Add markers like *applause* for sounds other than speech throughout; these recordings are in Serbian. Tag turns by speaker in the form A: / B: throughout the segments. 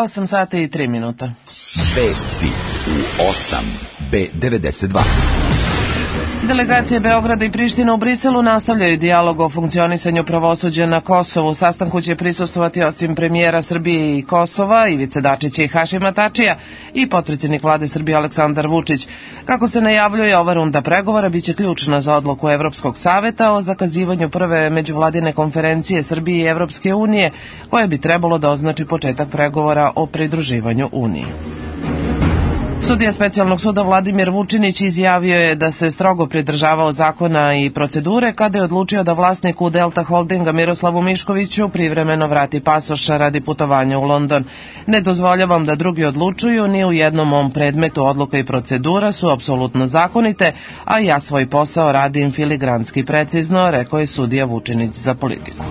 A: 8 sati i 3 minuta.
B: Vesti u 8 B92.
A: Delegacije Beograda i Priština u Briselu nastavljaju dijalog o funkcionisanju pravosuđa na Kosovu. Sastanku će prisustovati osim premijera Srbije i Kosova, Ivice Dačića i Hašima Tačija i potpredsjednik vlade Srbije Aleksandar Vučić. Kako se najavljuje, ova runda pregovora biće ključna za odluku Evropskog saveta o zakazivanju prve međuvladine konferencije Srbije i Evropske unije, koje bi trebalo da označi početak pregovora o pridruživanju Uniji. Sudija specijalnog suda Vladimir Vučinić izjavio je da se strogo pridržavao zakona i procedure kada je odlučio da vlasniku Delta Holdinga Miroslavu Miškoviću privremeno vrati pasoša radi putovanja u London. Ne dozvoljavam da drugi odlučuju, ni u jednom mom predmetu odluka i procedura su apsolutno zakonite, a ja svoj posao radim filigranski precizno, rekao je sudija Vučinić za politiku.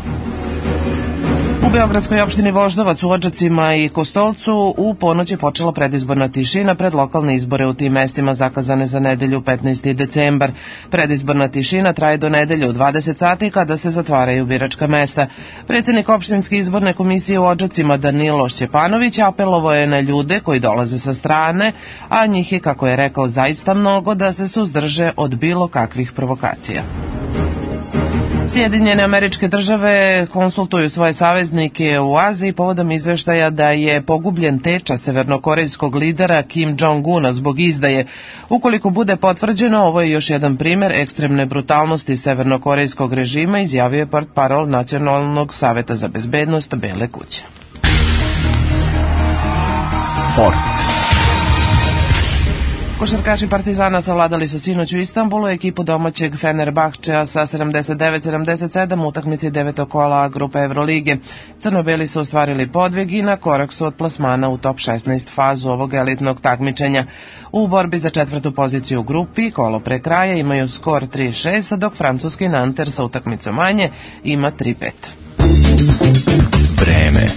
A: U Beogradskoj opštini Voždovac u Odžacima i Kostolcu u ponoć je počela predizborna tišina pred lokalne izbore u tim mestima zakazane za nedelju 15. decembar. Predizborna tišina traje do nedelje u 20 sati kada se zatvaraju biračka mesta. Predsednik opštinske izborne komisije u Odžacima Danilo Šćepanović apelovo je na ljude koji dolaze sa strane, a njih je, kako je rekao, zaista mnogo da se suzdrže od bilo kakvih provokacija. Sjedinjene američke države konsultuju svoje saveznike u Aziji povodom izveštaja da je pogubljen teča severnokorejskog lidera Kim Jong-una zbog izdaje. Ukoliko bude potvrđeno, ovo je još jedan primer ekstremne brutalnosti severnokorejskog režima, izjavio je port parol Nacionalnog saveta za bezbednost Bele kuće.
B: Sport.
A: Košarkaši Partizana savladali su sinoć u Istanbulu ekipu domaćeg Fenerbahčea sa 79-77 utakmici devetog kola grupe Evrolige. Crnobeli su ostvarili podvig i na korak su od plasmana u top 16 fazu ovog elitnog takmičenja. U borbi za četvrtu poziciju u grupi kolo pre kraja imaju skor 3-6, dok francuski Nanter sa utakmicom manje ima 3-5.
B: Vreme.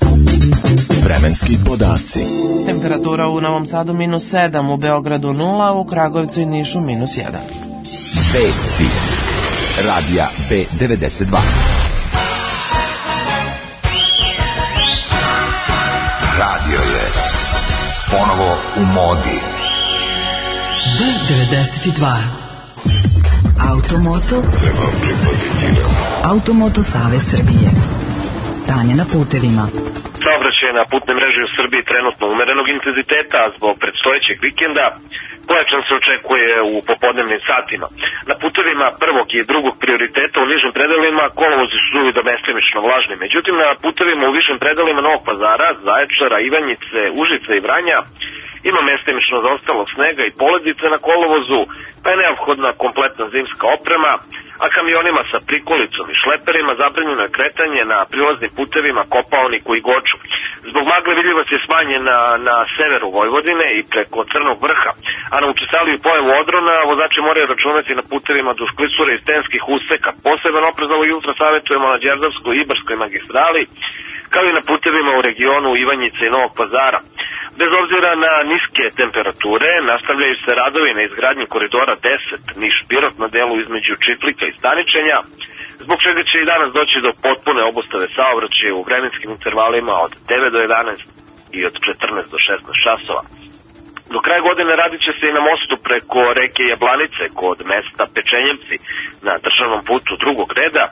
B: Vremenski podaci.
A: Temperatura u Novom Sadu minus 7, u Beogradu 0, u Kragujevcu i Nišu minus 1.
B: Vesti. Radija B92.
C: Radio je ponovo u modi.
D: B92. Automoto. Automoto Save Srbije. Stanje na putevima.
E: Saobraćaj na putne mreže u Srbiji trenutno umerenog intenziteta, zbog predstojećeg vikenda pojačan se očekuje u popodnevnim satima. Na putevima prvog i drugog prioriteta u nižim predelima kolovozi su i do mestimično vlažni. Međutim, na putevima u višim predelima Novog pazara, Zaječara, Ivanjice, Užice i Vranja ima mestimično zaostalog snega i poledice na kolovozu, pa je neophodna kompletna zimska oprema, a kamionima sa prikolicom i šleperima zabranjeno je kretanje na prilaznim putevima Kopaoniku i Goču. Zbog magle vidljivost je smanjena na severu Vojvodine i preko Crnog vrha, a na učestaliju pojavu odrona vozači moraju računati na putevima duž klisura i stenskih useka. Poseban oprez ovog jutra savjetujemo na Đerdavskoj i Ibarskoj magistrali, kao i na putevima u regionu Ivanjice i Novog pazara. Bez obzira na niske temperature, nastavljaju se radovi na izgradnji koridora 10 Niš-Pirot na delu između Čitlika i Staničenja, zbog čega će i danas doći do potpune obustave saobraćaja u vremenskim intervalima od 9 do 11 i od 14 do 16 časova. Do kraja godine radit će se i na mostu preko reke Jablanice kod mesta Pečenjevci na državnom putu drugog reda,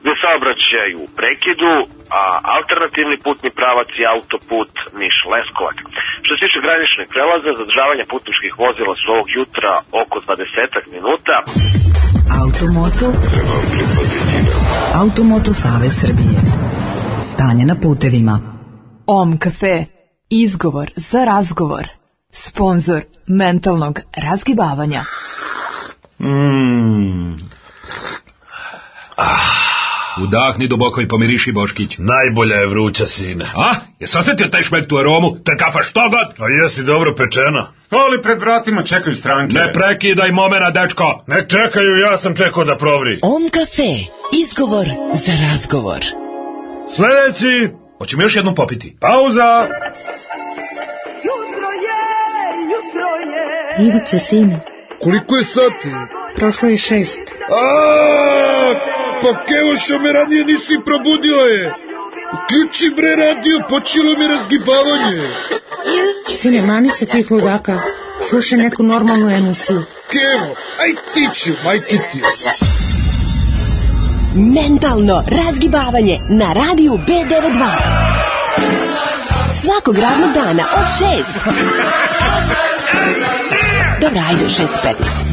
E: gde saobraćaj u prekidu, a alternativni putni pravac je autoput Niš-Leskovac. Što se tiče graničnih prelaza, zadržavanje putničkih vozila su ovog jutra oko 20 minuta.
D: Automoto. Automoto Save Srbije. Stanje na putevima.
F: OM Cafe. Izgovor za razgovor. Sponzor mentalnog razgibavanja.
G: Mm. Udahni duboko i pomiriši Boškić.
H: Najbolja je vruća, sine.
G: A? Jes osjetio taj šmek tu aromu? To je kafa što god?
H: A jesi dobro pečena?
I: Ali pred vratima čekaju stranke.
G: Ne prekidaj momena, dečko.
H: Ne čekaju, ja sam čekao da provri.
D: OM Cafe. Izgovor za razgovor.
H: Sledeći.
G: Hoćemo još jednom popiti.
H: Pauza.
J: Jutro je, jutro je.
K: Ivice, sine.
H: Koliko je sati?
K: Prošlo je šest.
H: A, pa kevo što me ranije nisi probudila je. Uključi bre radio, počelo mi razgibavanje.
K: Sine, mani se tih ludaka. Slušaj neku normalnu emisiju.
H: Kevo, aj ti ću, aj ti ti.
L: Mentalno razgibavanje na radiju B92. Svakog radnog dana od 6. Dobro, ajde u 6.15.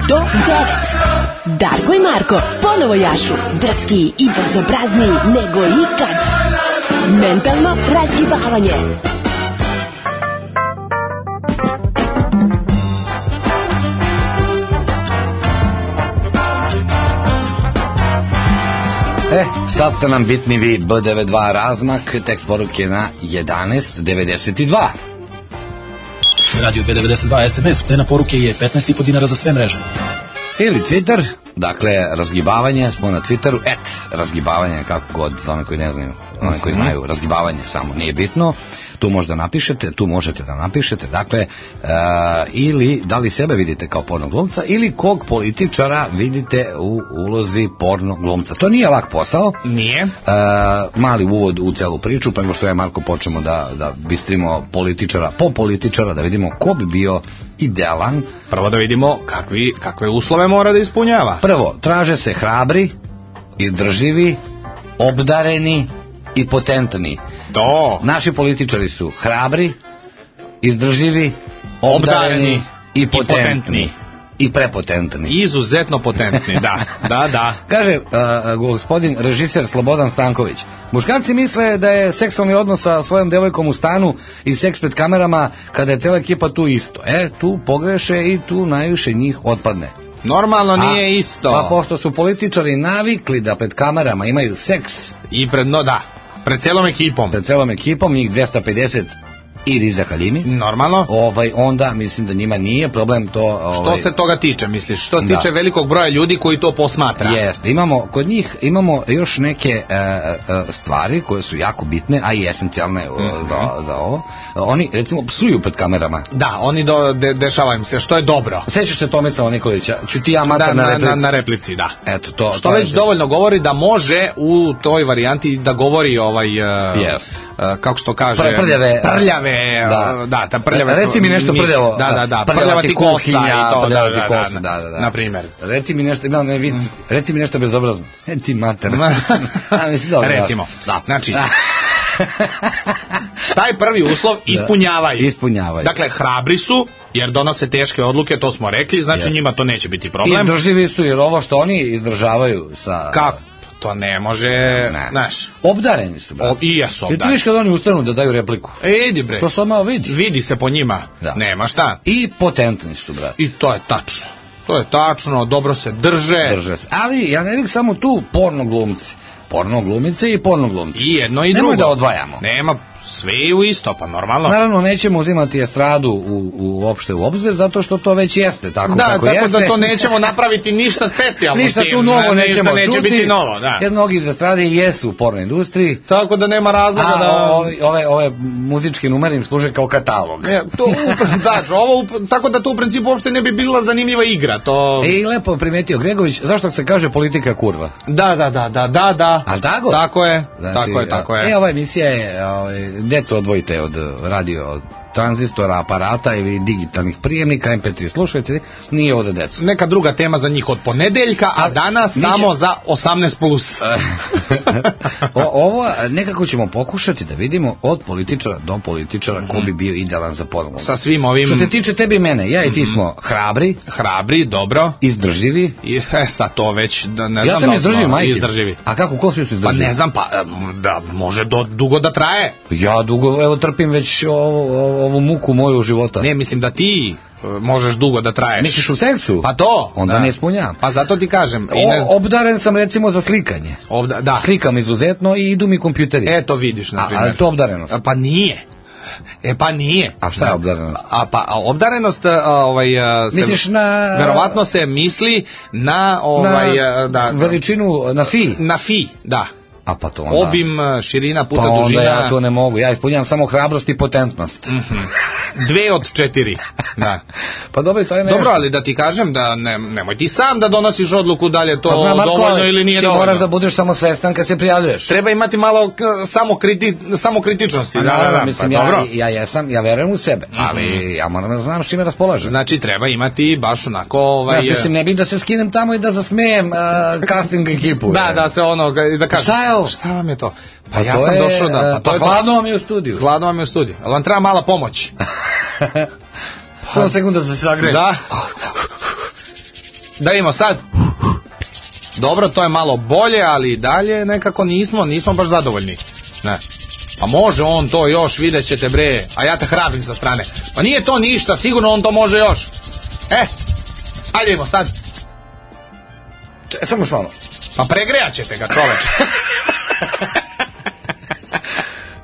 L: Do 9. Darko i Marko ponovo jašu. Drski i bezobrazniji nego ikad. Mentalno razgibavanje.
M: E, sad ste nam bitni vi B92 razmak, tekst poruke na 11.92.
N: Radio B92 SMS, cena poruke je 15,5 dinara za sve mreže.
M: Ili Twitter, dakle, razgibavanje, smo na Twitteru, et, razgibavanje, kako god, za one koji ne znaju, one koji znaju, razgibavanje samo, nije bitno, tu možda napišete, tu možete da napišete, dakle, e, ili da li sebe vidite kao porno glumca, ili kog političara vidite u ulozi porno glumca. To nije lak posao.
O: Nije.
M: E, mali uvod u celu priču, pa nego što je Marko počnemo da, da bistrimo političara po političara, da vidimo ko bi bio idealan.
O: Prvo da vidimo kakvi, kakve uslove mora da ispunjava.
M: Prvo, traže se hrabri, izdrživi, obdareni i potentni.
O: To.
M: Naši političari su hrabri, izdrživi, obdareni i potentni. I prepotentni.
O: Izuzetno potentni, da, *laughs* da, da.
M: Kaže uh, gospodin režiser Slobodan Stanković, muškarci misle da je seksualni odnos sa svojom devojkom u stanu i seks pred kamerama kada je cela ekipa tu isto. E, tu pogreše i tu najviše njih otpadne.
O: Normalno nije
M: A,
O: isto.
M: Pa pošto su političari navikli da pred kamerama imaju seks.
O: I pred, no da, pred celom ekipom.
M: Pred celom ekipom, njih 250 i Riza Halimi.
O: Normalno.
M: Ovaj, onda mislim da njima nije problem to... Ovaj,
O: Što se toga tiče, misliš? Što se
M: Da.
O: tiče velikog broja ljudi koji to posmatra?
M: Jeste, imamo, kod njih imamo još neke e, e, stvari koje su jako bitne, a i esencijalne e,
O: Mhm.
M: za, za ovo. Oni, recimo, psuju pred kamerama.
O: Da, oni do, de, dešava im se, što je dobro.
M: Sećaš se Tomislava Nikolića? Ću ti ja mata
O: Da,
M: na,
O: na,
M: replici.
O: na, na replici, da.
M: Eto, to,
O: Što
M: to je
O: već
M: za-
O: dovoljno govori da može u toj varijanti da govori ovaj uh,
M: Yes.
O: uh, kako se to kaže
M: Pr- prljave,
O: prljave
M: da.
O: da, da ta prljave
M: Reci mi nešto prljavo.
O: da da da
M: Prljava
O: prljava
M: ti
O: kosa
M: kuhinja,
O: i to da
M: prljava
O: da,
M: kosa,
O: da,
M: da, da, da.
O: na primjer
M: Reci mi nešto, imam ne vic, reci mi nešto bezobrazno. E ti mater. *laughs* A, mislim, dobro,
O: recimo
M: Da.
O: znači *laughs* taj prvi uslov ispunjavaju
M: Ispunjavaju.
O: dakle hrabri su jer donose teške odluke to smo rekli znači
M: Jeste.
O: njima to neće biti problem
M: Izdrživi su jer ovo što oni izdržavaju sa...
O: kako to ne može
M: Ne.
O: znaš
M: Obdareni su, brate.
O: O, i jesu
M: I ti
O: obdareni.
M: viš kad oni ustanu da daju repliku.
O: E, idi bre.
M: To samo vidi.
O: Vidi se po njima.
M: Da.
O: Nema šta.
M: I potentni su, brate.
O: I to je tačno. To je tačno, dobro se drže.
M: Drže se. Ali ja ne bih samo tu porno glumci. Porno glumice i porno glumci.
O: I jedno i
M: Nemoj
O: drugo.
M: da odvajamo.
O: Nema, sve je u isto, pa normalno.
M: Naravno, nećemo uzimati estradu u, u, uopšte u obzir, zato što to već jeste tako
O: da,
M: kako
O: tako
M: jeste.
O: da to nećemo napraviti ništa specijalno.
M: Ništa tu novo
O: Ništa
M: nećemo
O: neće
M: čuti.
O: biti novo, da.
M: Jer mnogi iz estrade jesu u porno industriji.
O: Tako da nema razloga
M: A
O: da...
M: ovi- ove, ove muzički numeri im služe kao katalog.
O: Ne, to, *laughs* da, ovo, tako da to u principu uopšte ne bi bila zanimljiva igra. To...
M: E, i lepo primetio Gregović, zašto se kaže politika kurva?
O: Da, da, da, da, da, da.
M: Al tako?
O: Tako je, tako je, tako je.
M: E, ova emisija je, ovaj, deco odvojite od radio od tranzistora, aparata ili digitalnih prijemnika, MP3 slušalice, nije ovo za decu.
O: Neka druga tema za njih od ponedeljka, a danas
M: mi će-
O: samo za 18+. Plus. *laughs*
M: o, ovo nekako ćemo pokušati da vidimo od političara do političara ko bi bio idealan za porno.
O: Sa svim ovim...
M: Što se tiče tebi i mene, ja i ti smo hrabri,
O: Hrabri, dobro.
M: izdrživi.
O: I, e, sad to već, da ne
M: Ja
O: znam
M: sam
O: da li
M: izdrživ,
O: smo
M: majke.
O: Izdrživi.
M: A kako, ko su
O: Pa
M: izdrživi?
O: ne znam, pa da može do, dugo da traje.
M: Ja dugo, evo trpim već ovo, ovo, ovu muku moju života.
O: Ne, mislim da ti e, možeš dugo da traješ.
M: Misliš u seksu?
O: Pa to.
M: Onda
O: da.
M: ne ispunjavam.
O: Pa zato ti kažem. I ne,
M: O, obdaren sam recimo za slikanje.
O: ovda, da.
M: Slikam izuzetno i idu mi kompjuteri.
O: Eto vidiš, na
M: A,
O: primjer.
M: ali to obdarenost.
O: A, Pa nije. E pa nije.
M: A šta je obdarenost?
O: A pa a obdarenost a, ovaj a, se
M: Misliš na...
O: verovatno se misli na ovaj
M: na
O: a, da
M: veličinu, na fi.
O: na fi, da.
M: A pa to onda...
O: Obim, e, širina puta
M: pa onda
O: dužina.
M: ja to ne mogu. Ja ispunjam samo hrabrost i potentnost.
O: Mhm. Dve od četiri. Da. *laughs*
M: Pa dobro, to je nešto.
O: Dobro, ali da ti kažem da ne, nemoj ti sam da donosiš odluku da li je to
M: Pa znam,
O: dovoljno ili nije
M: ti
O: dovoljno.
M: moraš da budeš samo svestan kad se prijavljuješ.
O: Treba imati malo samo, kriti, samo kritičnosti.
M: Pa
O: Da, da,
M: naravno,
O: da,
M: mislim,
O: pa
M: ja,
O: dobro.
M: ja jesam, ja verujem u sebe, ali ja moram da znam s čime raspolažem.
O: Znači treba imati baš onako ovaj
M: Znaš, mislim, ne bih da se skinem tamo i da zasmejem uh, casting ekipu.
O: Da,
M: e.
O: da se ono da kaže.
M: Šta je ovo?
O: Šta vam je to? Pa,
M: Pa
O: ja
M: to
O: sam
M: je,
O: došao da
M: e,
O: pa, to
M: pa hladno vam je u studiju.
O: Hladno vam je u studiju. Ali vam treba mala pomoć. *laughs*
M: Samo sekunda da se sagreje.
O: Da. Da imamo sad. Dobro, to je malo bolje, ali i dalje nekako nismo, nismo baš zadovoljni. Ne. Pa može on to još, vidjet ćete bre, a ja te hrabrim sa strane. Pa nije to ništa, sigurno on to može još. E, ajde idemo sad.
M: Če, samo još malo.
O: Pa pregrejat ćete ga čoveč. *laughs*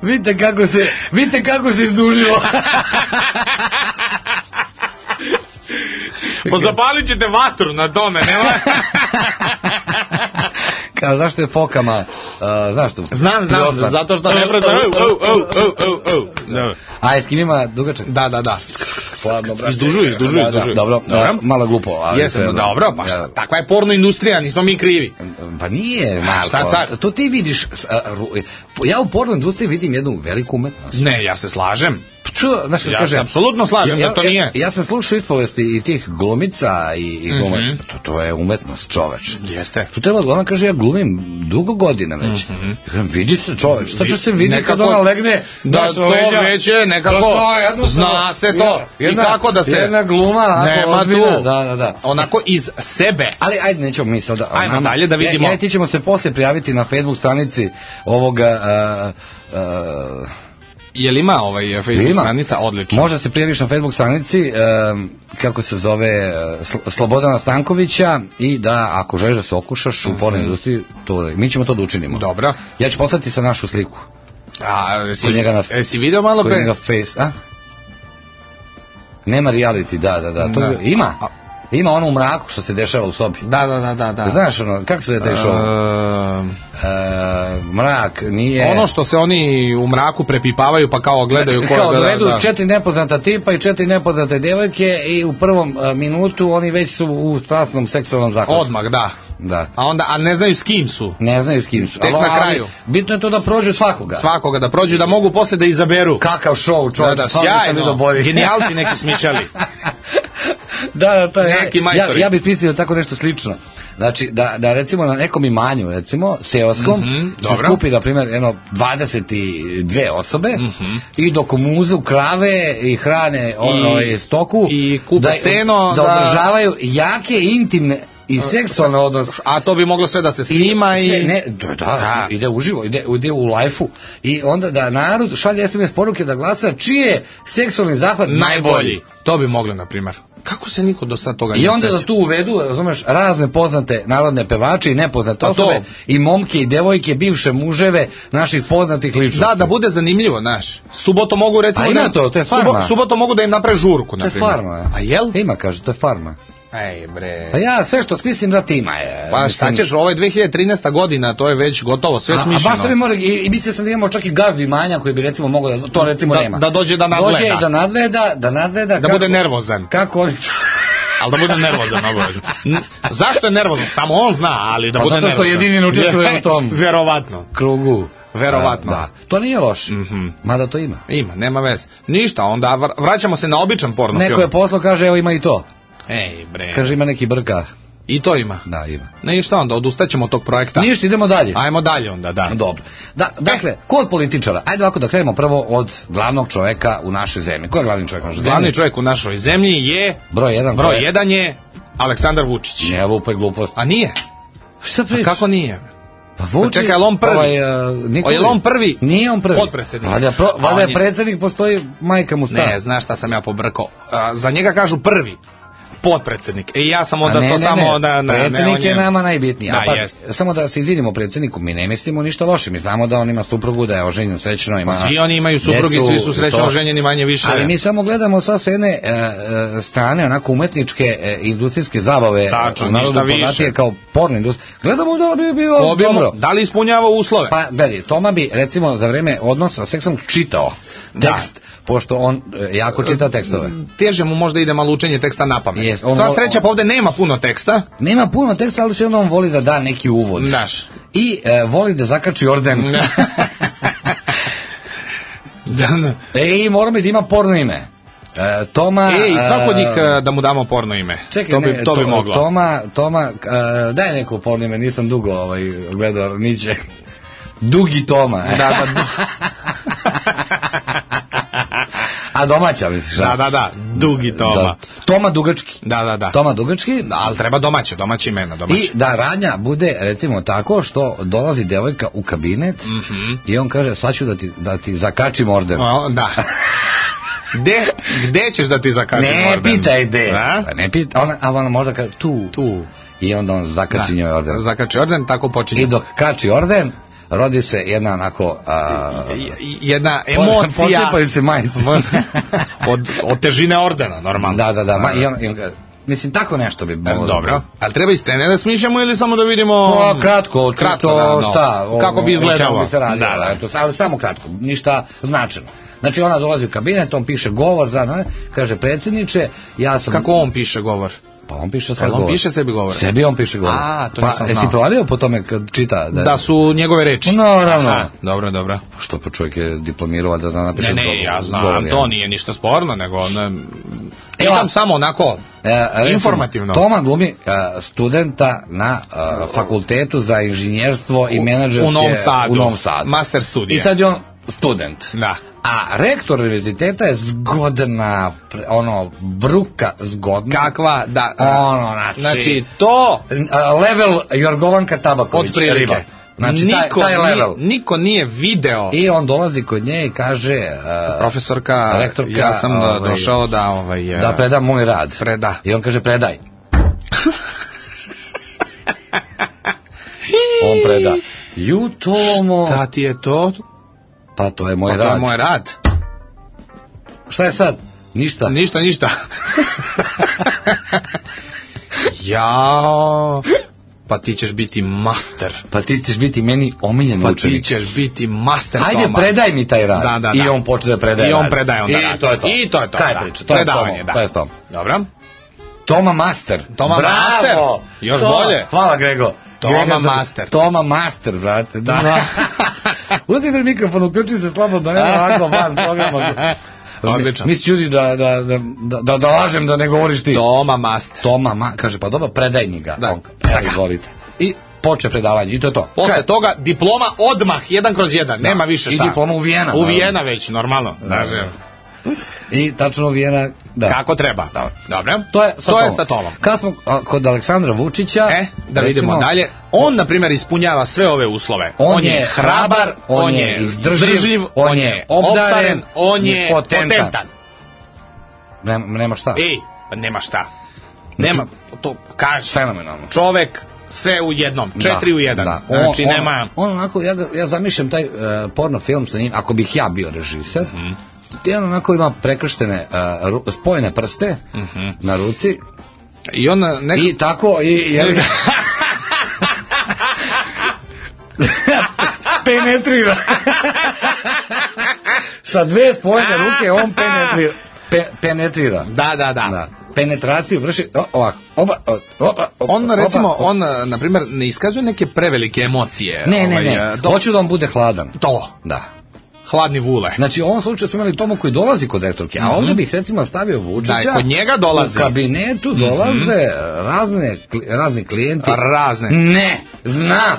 M: Vidite kako se, vidite kako se izdužilo.
O: Pa zapalit ćete vatru na tome, nema? *laughs*
M: Kao, zašto je fokama, uh, zašto?
O: Znam, znam, zato što ne praza... Au, au, au, au, au, au. Da.
M: A, je s kim ima dugačak?
O: Da, da, da.
M: Hladno, brate.
O: Izdužuju, izdužuju,
M: Da, da,
O: izdužuju.
M: Dobro,
O: Dobro.
M: da, malo glupo. Ali
O: Jesam,
M: sve,
O: dobro, pa šta, takva je porno industrija, nismo mi krivi.
M: Pa nije, Marko.
O: šta sad?
M: To ti vidiš, ja u porno industriji vidim jednu veliku umetnost.
O: Ne, ja se slažem.
M: Čuo, znaš,
O: Ja
M: kaže,
O: se apsolutno slažem da to nije.
M: Ja, ja sam slušao ispovesti i tih glumica i, i glumaca.
O: Mhm.
M: to, to je umetnost, čoveč.
O: Jeste.
M: Tu treba, ona kaže, ja glumim dugo godina već.
O: Mhm.
M: Ja kažem, vidi se čoveč, što će se vidi
O: Nekako-
M: kad ona legne?
O: Da,
M: znaš,
O: to
M: leđa?
O: već je nekako,
M: Da, to je jednostavno-
O: zna se to.
M: Jedna,
O: I kako da se...
M: Jedna gluma,
O: Nema tu.
M: Da, da, da.
O: Onako iz sebe.
M: Ali ajde, nećemo mi sada...
O: Ajmo
M: nama-
O: dalje da vidimo.
M: Ja, ja ti ćemo se posle prijaviti na Facebook stranici ovoga... Uh, uh,
O: Je li ima ovaj Facebook
M: Ima.
O: stranica? Odlično.
M: Može se prijaviš na Facebook stranici um, kako se zove uh, Sl- Slobodana Stankovića i da ako želiš da se okušaš u pornoj industriji, to, mi ćemo to da učinimo.
O: Mhm. Dobro.
M: Ja ću poslati sa našu sliku.
O: A,
M: Kod njega na-
O: jesi video malo
M: Kod
O: pre?
M: njega face, a? Nema reality, da, da, da. To,
O: Da.
M: Ima. Ima ono u mraku što se dešava u sobi.
O: Da, da, da, da. da.
M: Znaš ono, kako se taj show?
O: Ehm,
M: E, mrak, nije...
O: Ono što se oni u mraku prepipavaju pa kao gledaju
M: Kao
O: da,
M: dovedu
O: da, da.
M: četiri nepoznata tipa i četiri nepoznate devojke i u prvom a, minutu oni već su u strasnom seksualnom zahvatu.
O: Odmah, da.
M: Da.
O: A onda, a ne znaju s kim su.
M: Ne znaju s kim su.
O: Tek
M: Ali-
O: na
M: ali
O: kraju.
M: bitno je to da prođu svakoga.
O: Svakoga da prođu da mogu posle da izaberu.
M: Kakav show,
O: Da,
M: čovječ,
O: da,
M: vidio
O: sjajno. Genijalci neki smišljali. *laughs*
M: da, da, to je,
O: Neki
M: ja,
O: majstori.
M: ja bih smislio tako nešto slično. Znači, da, da recimo na nekom imanju, recimo, seoskom,
O: Mhm,
M: se
O: dobro.
M: skupi, na primjer, jedno 22 osobe
O: Mhm.
M: i dok muzu krave i hrane ono, i, stoku
O: i kupe
M: da,
O: seno,
M: da,
O: da-
M: održavaju jake, intimne i seksualne odnose.
O: A to bi moglo sve da se snima i...
M: Sve, ne, da, da, ide uživo, ide, ide u lajfu i onda da narod šalje SMS poruke da glasa čiji je seksualni zahvat najbolji.
O: najbolji. To bi moglo, na primjer. Kako se niko do sad toga
M: I
O: ne
M: onda da tu uvedu, razumeš, razne poznate narodne pevače i nepoznate
O: Pa to.
M: osobe, i momke i devojke, bivše muževe naših poznatih ličnosti.
O: Da, da bude zanimljivo, znaš. Subotom mogu recimo...
M: A ima
O: da,
M: to, to je farma.
O: subotom mogu da im naprave žurku, na
M: To je
O: primjer.
M: farma.
O: A jel?
M: Ima, kaže, to je farma.
O: Ej, bre.
M: Pa ja sve što smislim da ti ima je.
O: Pa šta
M: mislim.
O: ćeš, ovo je 2013. godina, to je već gotovo, sve
M: A-
O: smišljeno.
M: A baš bi mora, i, i mislio sam da imamo čak i gazdu imanja koji bi recimo mogao da, to recimo
O: Da-
M: nema.
O: da dođe da nadgleda.
M: Dođe i da nadgleda, da nadgleda.
O: Da bude nervozan.
M: Kako oni... *laughs*
O: Ali da bude nervozan obavezno. Zašto je nervozan? Samo on zna, ali da
M: Pa
O: bude
M: zato što
O: nervozan.
M: jedini učestvuje u *laughs* tom.
O: Verovatno.
M: Krugu.
O: Verovatno.
M: Da, to nije loš.
O: Mhm.
M: Mada to ima.
O: Ima, nema veze. Ništa, onda vr- vraćamo se na običan porno
M: Neko
O: film.
M: je poslao, kaže, evo ima i to.
O: Ej, bre.
M: Kaže, ima neki brka.
O: I to ima.
M: Da, ima.
O: Ništa, onda odustaćemo od tog projekta.
M: Ništa, idemo dalje.
O: Ajmo dalje onda, da.
M: Dobro. Da, dakle, ko od političara? Ajde ovako da krenemo prvo od glavnog čoveka u našoj zemlji. Ko je glavni čovjek u našoj zemlji?
O: Glavni čovjek u našoj zemlji je...
M: Broj jedan. ko
O: Broj
M: je?
O: jedan je Aleksandar Vučić.
M: Ne, lupaj glupost.
O: A nije?
M: Šta
O: A
M: pričaš?
O: kako nije?
M: Pa Vučić,
O: čekaj, jel on prvi?
M: Ovaj, uh.
O: O, jel on prvi?
M: Nije on prvi.
O: Potpredsjednik.
M: Valjda, pro,
O: A
M: valjda
O: on
M: je
O: je-
M: predsjednik, postoji majka mu stara.
O: Ne, znaš šta sam ja pobrkao. A, za njega kažu prvi. Potpredsednik. E ja sam onda
M: ne,
O: to
M: ne,
O: samo
M: ne.
O: da... na-
M: Predsjednik
O: on
M: je nama najbitniji.
O: Da,
M: pa,
O: jest.
M: samo da se izvinimo predsjedniku, mi ne mislimo ništa loše. Mi znamo da on ima suprugu, da je oženjen srećno, ima
O: svi oni imaju supruge,
M: decu
O: svi su srećno oženjeni manje više.
M: Ali mi samo gledamo sa sve jedne e, e, strane, onako umetničke e, industrijske zabave
O: Tačno, ništa više.
M: kao porno industrija. Gledamo da bi bilo
O: bi
M: dobro.
O: da li ispunjava uslove?
M: Pa, gledaj, Toma bi, recimo, za vreme odnosa sa seksom čitao
O: Da.
M: tekst, pošto on e, jako čita tekstove.
O: Teže mu možda ide malo učenje teksta na pamet.
M: Jest, on
O: Sva sreća pa ovde nema puno teksta.
M: Nema puno teksta, ali onda on voli da da neki uvod.
O: Znaš.
M: I e, voli da zakači orden.
O: Da, *laughs* da.
M: e, i mora mi da ima porno ime. E, Toma...
O: E, i svako od njih
M: e,
O: e, da mu damo porno ime.
M: Čekaj,
O: to bi,
M: ne,
O: to bi
M: to-
O: moglo.
M: Toma, Toma, e, daj neko porno ime, nisam dugo ovaj, gledao niće. Dugi Toma. e.
O: Da, da, *laughs*
M: A domaća misliš?
O: da, da, da, dugi Toma.
M: Da. Toma Dugački.
O: Da, da, da.
M: Toma Dugački.
O: Da, ali treba domaće, domaće imena, domaće.
M: I da radnja bude recimo tako što dolazi devojka u kabinet
O: Mhm.
M: i on kaže sad ću da ti, da ti zakačim orden.
O: O, da. Gde, gde ćeš da ti zakačim
M: ne
O: orden?
M: pitaj gde.
O: Da?
M: Pa ne pita, ona, a ona možda kaže tu.
O: Tu.
M: I onda on zakači njoj orden.
O: Zakači orden, tako počinje.
M: I dok kači orden, rodi se jedna onako... A,
O: jedna emocija
M: Potipaju se majice.
O: od, od težine ordena, normalno.
M: da, da, da. Ma, i on, i on, mislim, tako nešto bi moglo da
O: Dobro.
M: bude.
O: Ali treba i scene da smišljamo ili samo da vidimo...
M: Pa, kratko,
O: Kratko, da, no.
M: šta, o-
O: Kako bi izgledalo.
M: bi se radilo,
O: Da, da.
M: eto, ali samo kratko, ništa značajno. Znači ona dolazi u kabinet, on piše govor, za, ne, kaže predsjedniče, ja sam...
O: Kako on piše govor?
M: Pa on piše sve
O: Jel on piše sebi govor?
M: Sebi on piše govor.
O: A, to
M: pa,
O: nisam
M: jesi
O: znao.
M: provalio po tome kad čita?
O: Da su njegove reči.
M: Naravno.
O: Aha, dobro, dobro.
M: Što pa čovjek je diplomirao da zna napiše
O: Ne, ne,
M: govor-
O: ja znam,
M: govor,
O: to nije ništa sporno, nego ne,
M: Evo.
O: pitam samo onako,
M: E, recimo,
O: informativno.
M: Toma glumi e, studenta na e, fakultetu za inženjerstvo i menadžerske
O: u Novom Sadu.
M: u Novom Sadu.
O: Master studije.
M: I sad je on student.
O: Da.
M: A rektor univerziteta je zgodna, ono, bruka zgodna.
O: Kakva, da.
M: Ono, znači...
O: Znači, to
M: level Jorgovanka Tabaković.
O: otprilike.
M: Znači, taj,
O: niko,
M: taj level.
O: Nije, niko nije video.
M: I on dolazi kod nje i kaže... e,
O: Profesorka,
M: rektorka,
O: ja sam da,
M: ovaj,
O: došao da... Ovaj,
M: da predam moj rad.
O: Preda.
M: I on kaže predaj. *laughs* on preda. Ju Tomo.
O: Šta ti je to?
M: Pa to je moj
O: Pa to je
M: rad.
O: moj rad.
M: Šta je sad? Ništa.
O: Ništa, ništa. *laughs* Jao. Pa ti ćeš biti master.
M: Pa ti ćeš biti meni omiljen
O: Pa ti
M: učenik.
O: ćeš biti master
M: Ajde,
O: Toma.
M: predaj mi taj rad.
O: Da, da,
M: I
O: da.
M: on počne da predaje
O: I on
M: rad.
O: predaje onda
M: I
O: rad.
M: to je to.
O: I to je to,
M: Kaj
O: da.
M: priča? To je s Tomom,
O: da.
M: To je s Tomom.
O: Dobro.
M: Toma Master.
O: Toma
M: Bravo!
O: Master. Još
M: Toma.
O: bolje.
M: Hvala Grego.
O: Toma Master.
M: Toma Master, brate. Da. *laughs* Uzmi bre mikrofon, uključi se slabo da nema *laughs* ovako van programa.
O: Odlično.
M: Mi se čudi da, da, da, da, da, da lažem da ne govoriš ti.
O: Toma master.
M: Toma, ma, kaže, pa dobro, predaj mi ga.
O: Da.
M: Predaj, izvolite. I poče predavanje, i to je to.
O: Posle
M: Kaj?
O: toga diploma odmah, jedan kroz jedan, nema više
M: I
O: šta.
M: diploma uvijena,
O: U
M: naravno.
O: Vijena već, normalno. Znači,
M: I tačno Vijena, da.
O: Kako treba. Dobro.
M: To je sa
O: to je sa Tomom.
M: Kad smo kod Aleksandra Vučića...
O: E, da
M: recimo,
O: vidimo dalje. On, na primjer, ispunjava sve ove uslove.
M: On je hrabar, on je izdržljiv, on je obdaren,
O: on je
M: potentan.
O: potentan.
M: Nema, nema šta.
O: Ej, pa nema šta. Nema, to kaže.
M: Fenomenalno.
O: Čovek sve u jednom, četiri
M: Da,
O: u jedan.
M: Da. On,
O: Znači,
M: on,
O: nema...
M: On onako, ja, ja zamišljam taj uh, porno film sa njim, ako bih ja bio režiser,
O: Mhm.
M: gdje on onako ima prekrštene, uh, spojene prste
O: Mhm.
M: na ruci
O: I on nek...
M: i tako, i, i *laughs* penetrira. sa dve spojene ruke on penetrira. Pe, penetrira.
O: Da, da, da.
M: Da. Penetraciju vrši o, ovako. Oba, oba, oba,
O: On, recimo,
M: oba,
O: on, na primjer, ne iskazuje neke prevelike emocije.
M: Ne, ne,
O: ovaj,
M: ne.
O: do-
M: Hoću da on bude hladan.
O: To.
M: Da.
O: Hladni vule.
M: Znači u ovom slučaju smo imali Tomu koji dolazi kod rektorke, a ovdje bih recimo stavio Vučića.
O: Mhm. Da, kod njega dolazi. Mhm.
M: U kabinetu dolaze razne, kli- razni klijenti.
O: Razne.
M: Ne, znam.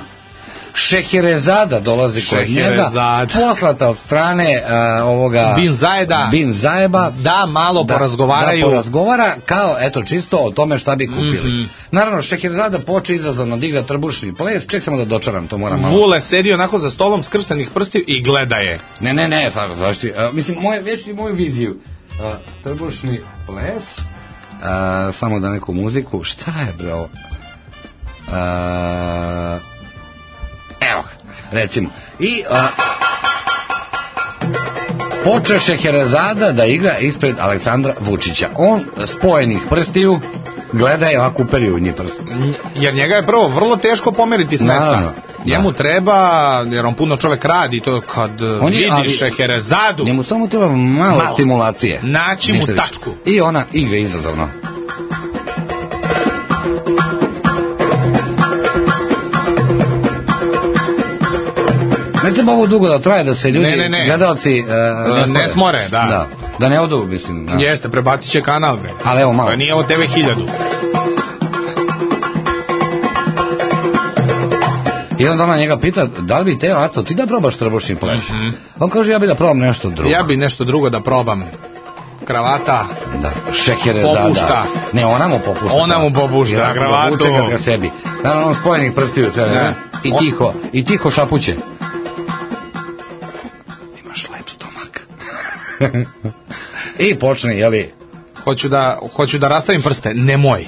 M: Šeherezada dolazi kod njega, poslata od strane uh, ovoga
O: Bin Zajeda.
M: Bin Zajeba,
O: Da malo porazgovaraju.
M: da porazgovara kao eto čisto o tome šta bi kupili.
O: Mhm.
M: Naravno Šeherezada poče izazovno da igra trbušni ples, ček samo da dočaram, to moram malo.
O: Vule sedi onako za stolom skrštenih prstiju i gleda je.
M: Ne, ne, ne, sad zašti. Uh, mislim, moje, već ti moju viziju. Uh, trbušni ples A, samo da neku muziku. Šta je bre ovo? Evo, recimo. I a, počeo Šeherezada da igra ispred Aleksandra Vučića. On spojenih prstiju gleda je ovako uperi u njih prst.
O: Jer njega je prvo vrlo teško pomeriti s mesta.
M: Naravno,
O: Njemu treba, jer on puno čovek radi, to kad
M: On je- ali-
O: vidi Šeherezadu,
M: Njemu samo treba malo,
O: Malo.
M: stimulacije.
O: Naći mu tačku.
M: I ona igra izazovno. Ne treba ovo dugo da traje, da se ljudi,
O: Ne, ne, ne.
M: gledalci, e,
O: ne smore, da.
M: da. Da ne odu, mislim. Da.
O: jeste, prebacit će kanal, bre.
M: Ali evo malo.
O: Pa nije ovo TV 1000.
M: I onda ona njega pita, da li bi teo, Aco, ti da probaš trbušni ples? On kaže, ja bi da probam nešto drugo.
O: Ja bi nešto drugo da probam. Kravata,
M: Da, šeherezada.
O: Popušta.
M: Ne, ona mu popušta.
O: Ona mu popušta,
M: onako
O: kravatu.
M: Vuče ga sebi. Naravno, on spojenih prstiju sve.
O: Ne.
M: I tiho, i tiho šapuće. I počne, jeli,
O: hoću da, hoću da rastavim prste. Nemoj.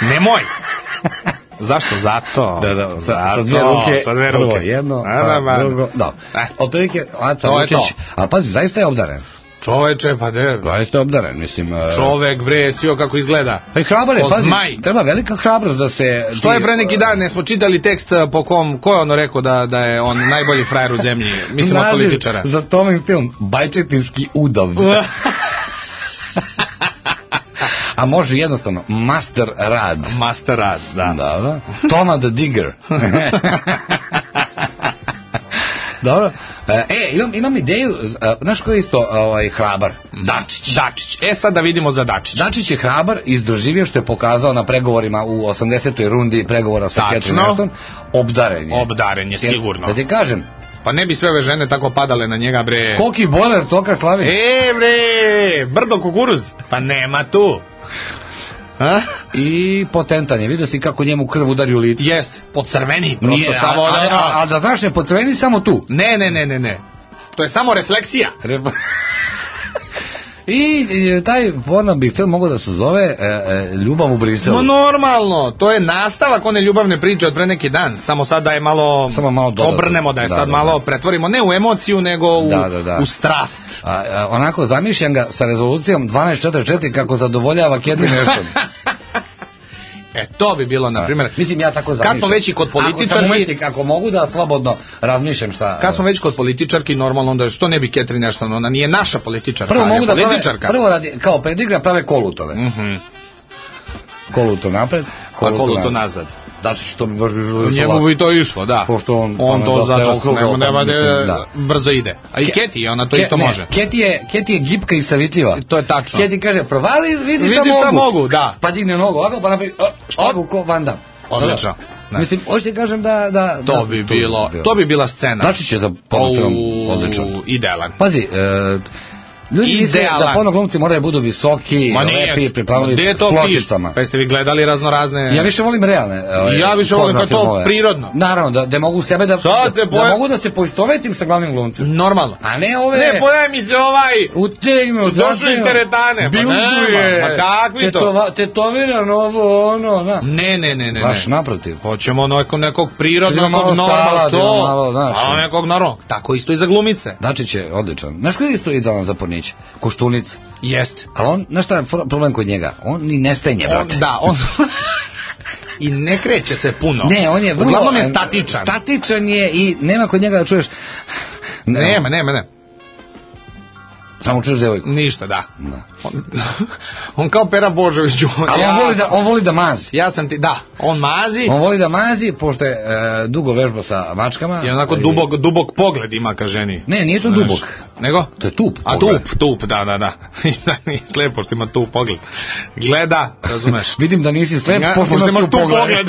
O: Nemoj. Zašto? Zato.
M: da, da, sa, sa dvije ruke,
O: sa
M: prvo
O: ruke.
M: jedno,
O: A, da,
M: pa drugo, da.
O: Eh.
M: Otprilike, Aca
O: To je
M: Vučić,
O: to.
M: a pazi, zaista je obdaren.
O: Čoveče, pa de.
M: Zaista je obdaren, mislim. e,
O: Čovek, bre, svio kako izgleda.
M: Pa i hrabar je, pazi,
O: zmaj.
M: treba velika hrabrost da se...
O: Što
M: ti-
O: je pre neki dan, ne smo čitali tekst eh, po kom, ko je ono rekao da, da je on najbolji frajer u zemlji, mislim od političara.
M: Za Tomin film, Bajčetinski udav. *laughs* A može jednostavno, master rad.
O: Master rad, da.
M: Dobro. Toma the Digger. *laughs* Dobro. E, imam, imam ideju, e, znaš ko je isto ovaj, hrabar? Dačić.
O: Dačić. E sad da vidimo za Dačić.
M: Dačić je hrabar i izdrživio što je pokazao na pregovorima u 80. rundi pregovora sa. Catherine Ashton. Obdaren je.
O: Obdaren je, sigurno.
M: Da ti kažem,
O: Pa ne bi sve ove žene tako padale na njega, bre.
M: Koki boler toka slavi.
O: E, bre, brdo kukuruz. Pa nema tu. A?
M: I potentan je, vidio si kako njemu krv udari u lice.
O: Jest, pocrveni, prosto
M: Nije,
O: samo...
M: a, a,
O: ono-
M: a, a da znaš, ne pocrveni samo tu.
O: Ne, ne, ne, ne, ne. To je samo refleksija.
M: Repa- *laughs* I taj pornobi film mogu da se zove e, e, Ljubav u Briselu.
O: No normalno, to je nastavak one ljubavne priče od pre neki dan, samo sad da je malo,
M: Samo malo dodatno.
O: obrnemo, da je
M: Da,
O: sad
M: da,
O: malo
M: da.
O: pretvorimo, ne u emociju, nego u,
M: Da, da, da.
O: u strast.
M: A, a, onako zamišljam ga sa rezolucijom 1244 kako zadovoljava Catherine Ashton. *laughs*
O: E, to bi bilo, na primjer,
M: Mislim, ja tako zamišljam.
O: kad smo već i kod
M: Ako
O: političarki,
M: umetnik, ako mogu da slobodno razmišljam šta...
O: kad smo već kod političarki, normalno onda što ne bi Ketri nešto, ona nije naša političarka,
M: Prvo mogu da prave,
O: političarka.
M: prvo radi, kao predigra prave kolutove.
O: Mhm.
M: Koluto napred, koluto,
O: koluto
M: nazad.
O: nazad.
M: Da što bi baš bilo
O: Njemu bi to išlo, da.
M: Pošto on,
O: on to začas, nema, nema, ne,
M: da.
O: brzo ide. A i
M: Ke-
O: Keti, ona to
M: Ke-
O: isto
M: ne,
O: može.
M: Keti je, Keti je gipka i savitljiva.
O: To je tačno.
M: Keti kaže, provali, vidi,
O: Vidi
M: šta,
O: šta
M: mogu.
O: mogu, da.
M: Pa digne nogu ovako, pa napravi, o, špagu ko Van Damme.
O: Odlično. Ne.
M: Mislim, hoćete kažem da... da
O: To
M: da,
O: bi bilo, to bi bila scena.
M: Dačić je za
O: Au,
M: odličan.
O: Idealan.
M: Pazi, e, ljudi misle da porno glumci moraju budu visoki,
O: Ma nije,
M: lepi, pripravljeni s pločicama.
O: Pa jeste vi gledali razno razne...
M: Ja više volim realne. ovaj,
O: Ja više volim kad to
M: filmove.
O: prirodno.
M: Naravno, da, da mogu sebe da,
O: se
M: da,
O: poja-
M: mogu da se poistovetim sa glavnim glumcem.
O: Normalno.
M: A ne ove...
O: Ne, pojavi mi se ovaj...
M: Utegnu,
O: Došao iz teretane, pa nema, ma kakvi to?
M: Tetova, tetoviran ovo, ono, na.
O: Ne, ne, ne, ne.
M: Baš
O: ne.
M: naprotiv.
O: Hoćemo nekog, nekog prirodnog,
M: malo
O: normalnog, to.
M: malo, znaš, ono.
O: nekog normalnog. Tako isto i za glumice.
M: Dačić je odličan. Znaš koji je isto idealan za pornić? Koštunica.
O: Jest.
M: A on, znaš šta je problem kod njega? On ni ne stenje,
O: On,
M: brate.
O: da, on... *laughs* I ne kreće se puno.
M: Ne, on je vrlo...
O: Uglavnom je statičan.
M: Statičan je i nema kod njega da čuješ...
O: Nema, nema, ne.
M: Samo čuješ devojku.
O: Ništa, da.
M: Da.
O: On, *laughs* on kao Pera Božović.
M: Ali on voli da, on voli da mazi.
O: Ja sam ti, da, on mazi
M: On voli da mazi, pošto je e, dugo vežba sa mačkama.
O: i onako
M: I-
O: dubog, dubog pogled ima ka ženi.
M: Ne, nije to
O: Znaš,
M: dubog.
O: Nego?
M: To je tup.
O: A
M: pogled.
O: tup, tup, da, da, da. *laughs* Nije slepo što ima tu pogled. Gleda, razumeš? *laughs*
M: Vidim da nisi slep,
O: Ja,
M: pošto imaš tu pogled.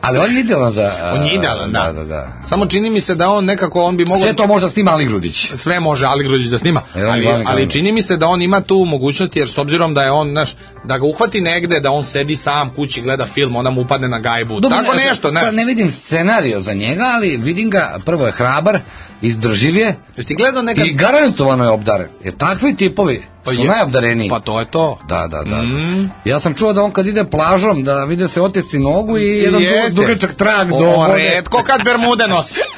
M: Ali on je idealan za...
O: On je idealan, da.
M: Da, da, da.
O: Samo čini mi se da on nekako, on bi mogao...
M: Sve to možda snima Ali Grudić.
O: sve može Ali Grudić da snima,
M: je
O: ali, ali čini mi se da on ima tu mogućnost jer s obzirom da je on, znaš, da ga uhvati negde, da on sedi sam kući, gleda film, onda mu upadne na gajbu,
M: Dobro,
O: tako
M: ne,
O: nešto, ne.
M: Sad ne vidim scenario za njega, ali vidim ga, prvo je hrabar, izdrživ je
O: Jesi ti gledao nekad...
M: i garantovano je obdaren. Jer takvi tipovi
O: Pa
M: su
O: je-
M: najobdareniji.
O: Pa to je to.
M: Da, da, da.
O: Mm.
M: Ja sam čuo da on kad ide plažom, da vide se oteci nogu i jedan du-
O: Jeste.
M: dugačak trag do vode.
O: retko kad bermude nosi. *laughs*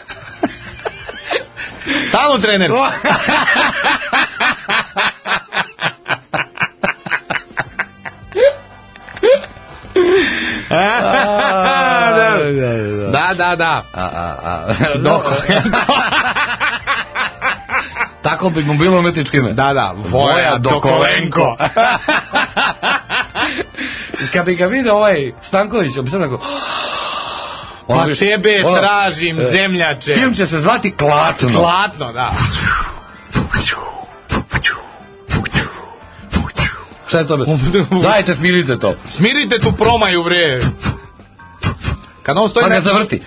O: Stalno trener. *laughs* da, da, da.
M: A, a, a. *laughs*
O: Doko. *laughs*
M: Tako bi mu bilo umetničko ime.
O: Da, da,
M: Voja
O: Voja
M: Dokolenko. *laughs* Kad bi ga vidio ovaj Stanković, bi sam rekao...
O: Pa
M: Ono, viš,
O: tebe tražim,
M: e,
O: zemljače.
M: Film će se zvati Klatno.
O: Zlatno, da.
M: Šta je to? be? *laughs* Dajte, smirite to.
O: Smirite tu promaju, bre. Kad on stoji
M: Pa
O: na...
M: ga zavrti.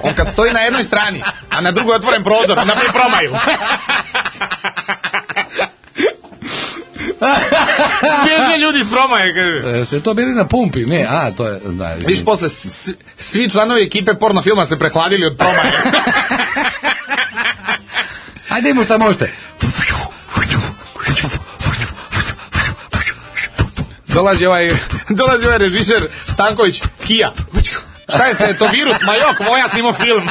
O: On kad stoji na jednoj strani, a na drugoj otvoren prozor, onda mi promaju. Bježe ljudi s promaje, kaže.
M: E, Ste to bili na pumpi? Ne, a, to je... Da,
O: Viš, posle s- svi članovi ekipe porno filma se prehladili od promaje. *laughs*
M: Ajde imamo šta možete.
O: Dolazi ovaj, *laughs* dolazi ovaj režiser Stanković, Kija. Šta je se, to virus, ma jok, moja snimo film.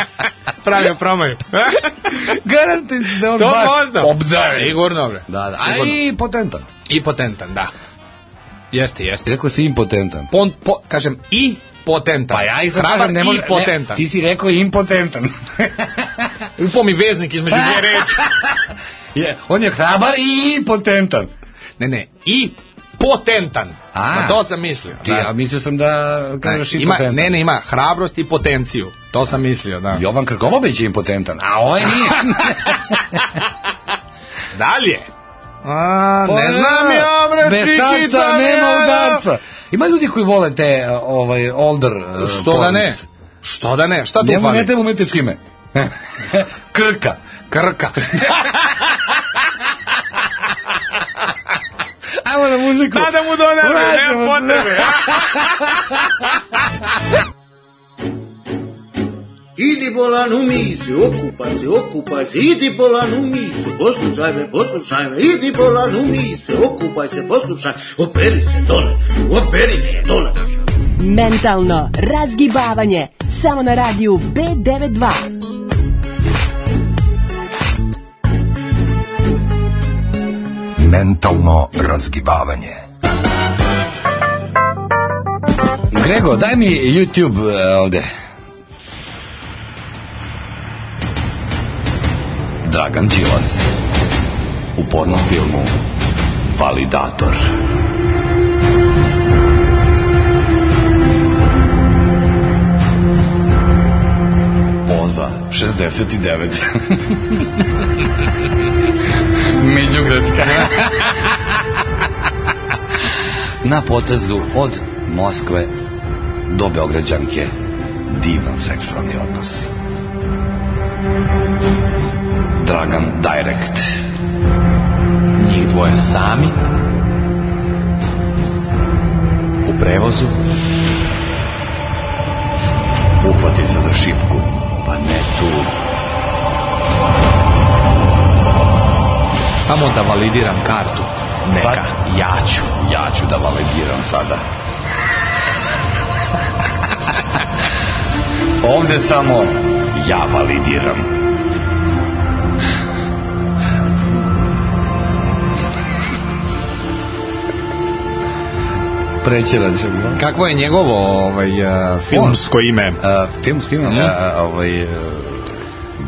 O: *laughs* Pravio promaju. *laughs*
M: Garantim da on
O: To
M: baš
O: možda.
M: obdaren.
O: Sigurno, bre.
M: Da, da. A i potentan.
O: I potentan, da. Jeste, jeste.
M: Rekao si impotentan.
O: Pon, po, kažem, i potentan.
M: Pa ja i sad kažem, ne može...
O: i potentan.
M: Ne, ti si rekao impotentan.
O: Upao mi veznik između dvije reči.
M: je, on je hrabar i impotentan.
O: Ne, ne, i potentan.
M: A.
O: Pa to sam mislio.
M: Ti,
O: da.
M: a mislio sam da kažeš
O: ima,
M: impotentan.
O: ne, ne, ima hrabrost i potenciju. To sam mislio, da.
M: Jovan Krkomobić je impotentan, a ovaj nije. *laughs*
O: Dalje. A,
M: Pa
O: ne znam ja, bre,
M: Bez tanca nema
O: je,
M: udarca. Ima ljudi koji vole te uh, ovaj older uh,
O: Što da ne? Što da ne? Šta tu
M: Njemu
O: fali?
M: ne treba umetnički ime. *laughs* Krka.
O: Krka. *laughs*
M: Ajmo na muziku.
O: Da, da mu
M: Vraćamo
O: nema
M: se.
O: potrebe.
H: Idi bolan umi se, okupa se, okupa se, idi bolan umi se, poslušaj me, poslušaj me, idi bolan umi se, okupaj se, poslušaj, operi se dole, operi se dole.
L: Mentalno razgibavanje. Samo na radiju B92.
C: Mentalno razgibavanje.
M: Grego, daj mi YouTube uh, ovde. Dragan Đilas u pornom filmu Validator. Poza 69. *laughs* Međugradska. *laughs* Na potezu od Moskve do Beograđanke divan seksualni odnos. Dragan Direct.
O: Njih dvoje sami. U prevozu.
M: Uhvati se za šipku, pa ne tu.
O: Samo da validiram kartu. Neka,
M: Sad?
O: ja ću.
M: Ja ću da validiram sada. *laughs* Ovde samo ja validiram. Prećerat ćemo.
O: Kakvo je njegovo ovaj, uh, filmsko ime?
M: Uh, filmsko ime?
O: Mhm.
M: Uh, ovaj, uh,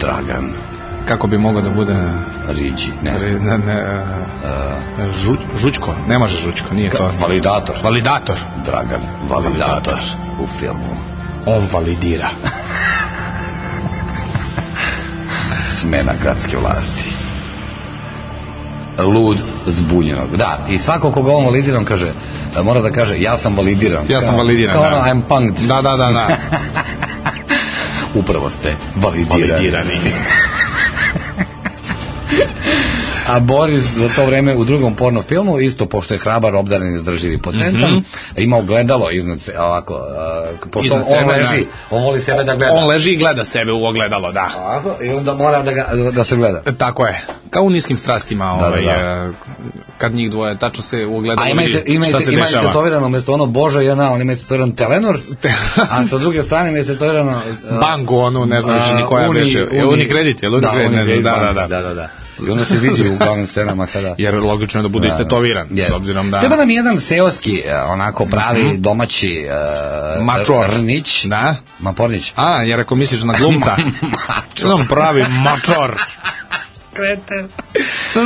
M: Dragan
O: Kako bi mogao da bude...
M: Riđi. Ne.
O: Re- Ne, ne, uh, žu, žučko, ne može žučko, nije to.
M: Validator.
O: Validator.
M: Dragan Validator u filmu.
O: On validira. *laughs*
M: Smena gradske vlasti. Lud zbunjenog. Da, i svako koga on validira, on kaže, da mora da kaže ja sam validiran.
O: Ja sam
M: Kao-
O: validiran,
M: Kao
O: da.
M: ono, I'm punked.
O: Da, da, da, da. *laughs*
M: Upravo ste validirani.
O: Validirani.
M: A Boris za to vreme u drugom porno filmu, isto pošto je hrabar, obdaren, izdrživ i potentan,
O: Mhm.
M: ima ogledalo iznad se, ovako, a, pošto
O: Iznad
M: on
O: sebe,
M: leži,
O: da.
M: on voli sebe da gleda.
O: On leži i gleda sebe u ogledalo, da.
M: Ovako, I onda mora da, ga, da se gleda.
O: Tako je. Kao u niskim strastima,
M: Da, da,
O: ovaj,
M: da.
O: e, kad njih dvoje tačno se u ogledalo
M: A ima
O: vidi
M: ima
O: šta
M: se,
O: se
M: ima
O: dešava.
M: istetovirano umjesto ono Boža i ona, on ima istetoviran Telenor, a sa druge strane ima istetovirano... uh, *laughs*
O: Bangu, onu, ne znam više ni koja
M: Uni-
O: beše. Je
M: Uni-
O: Unicredit, je li
M: Da,
O: da, da, da.
M: da, da, da. I onda se vidi u glavnim scenama kada... *laughs*
O: Jer logično je da bude
M: Da,
O: istetoviran,
M: Yes.
O: s obzirom da...
M: Treba nam jedan seoski, e, onako pravi,
O: Mhm.
M: domaći uh,
O: Mačor.
M: Rnić.
O: Da?
M: Mapornić.
O: A, jer ako misliš na glumca. *laughs* Nam pravi mačor.
M: Krete.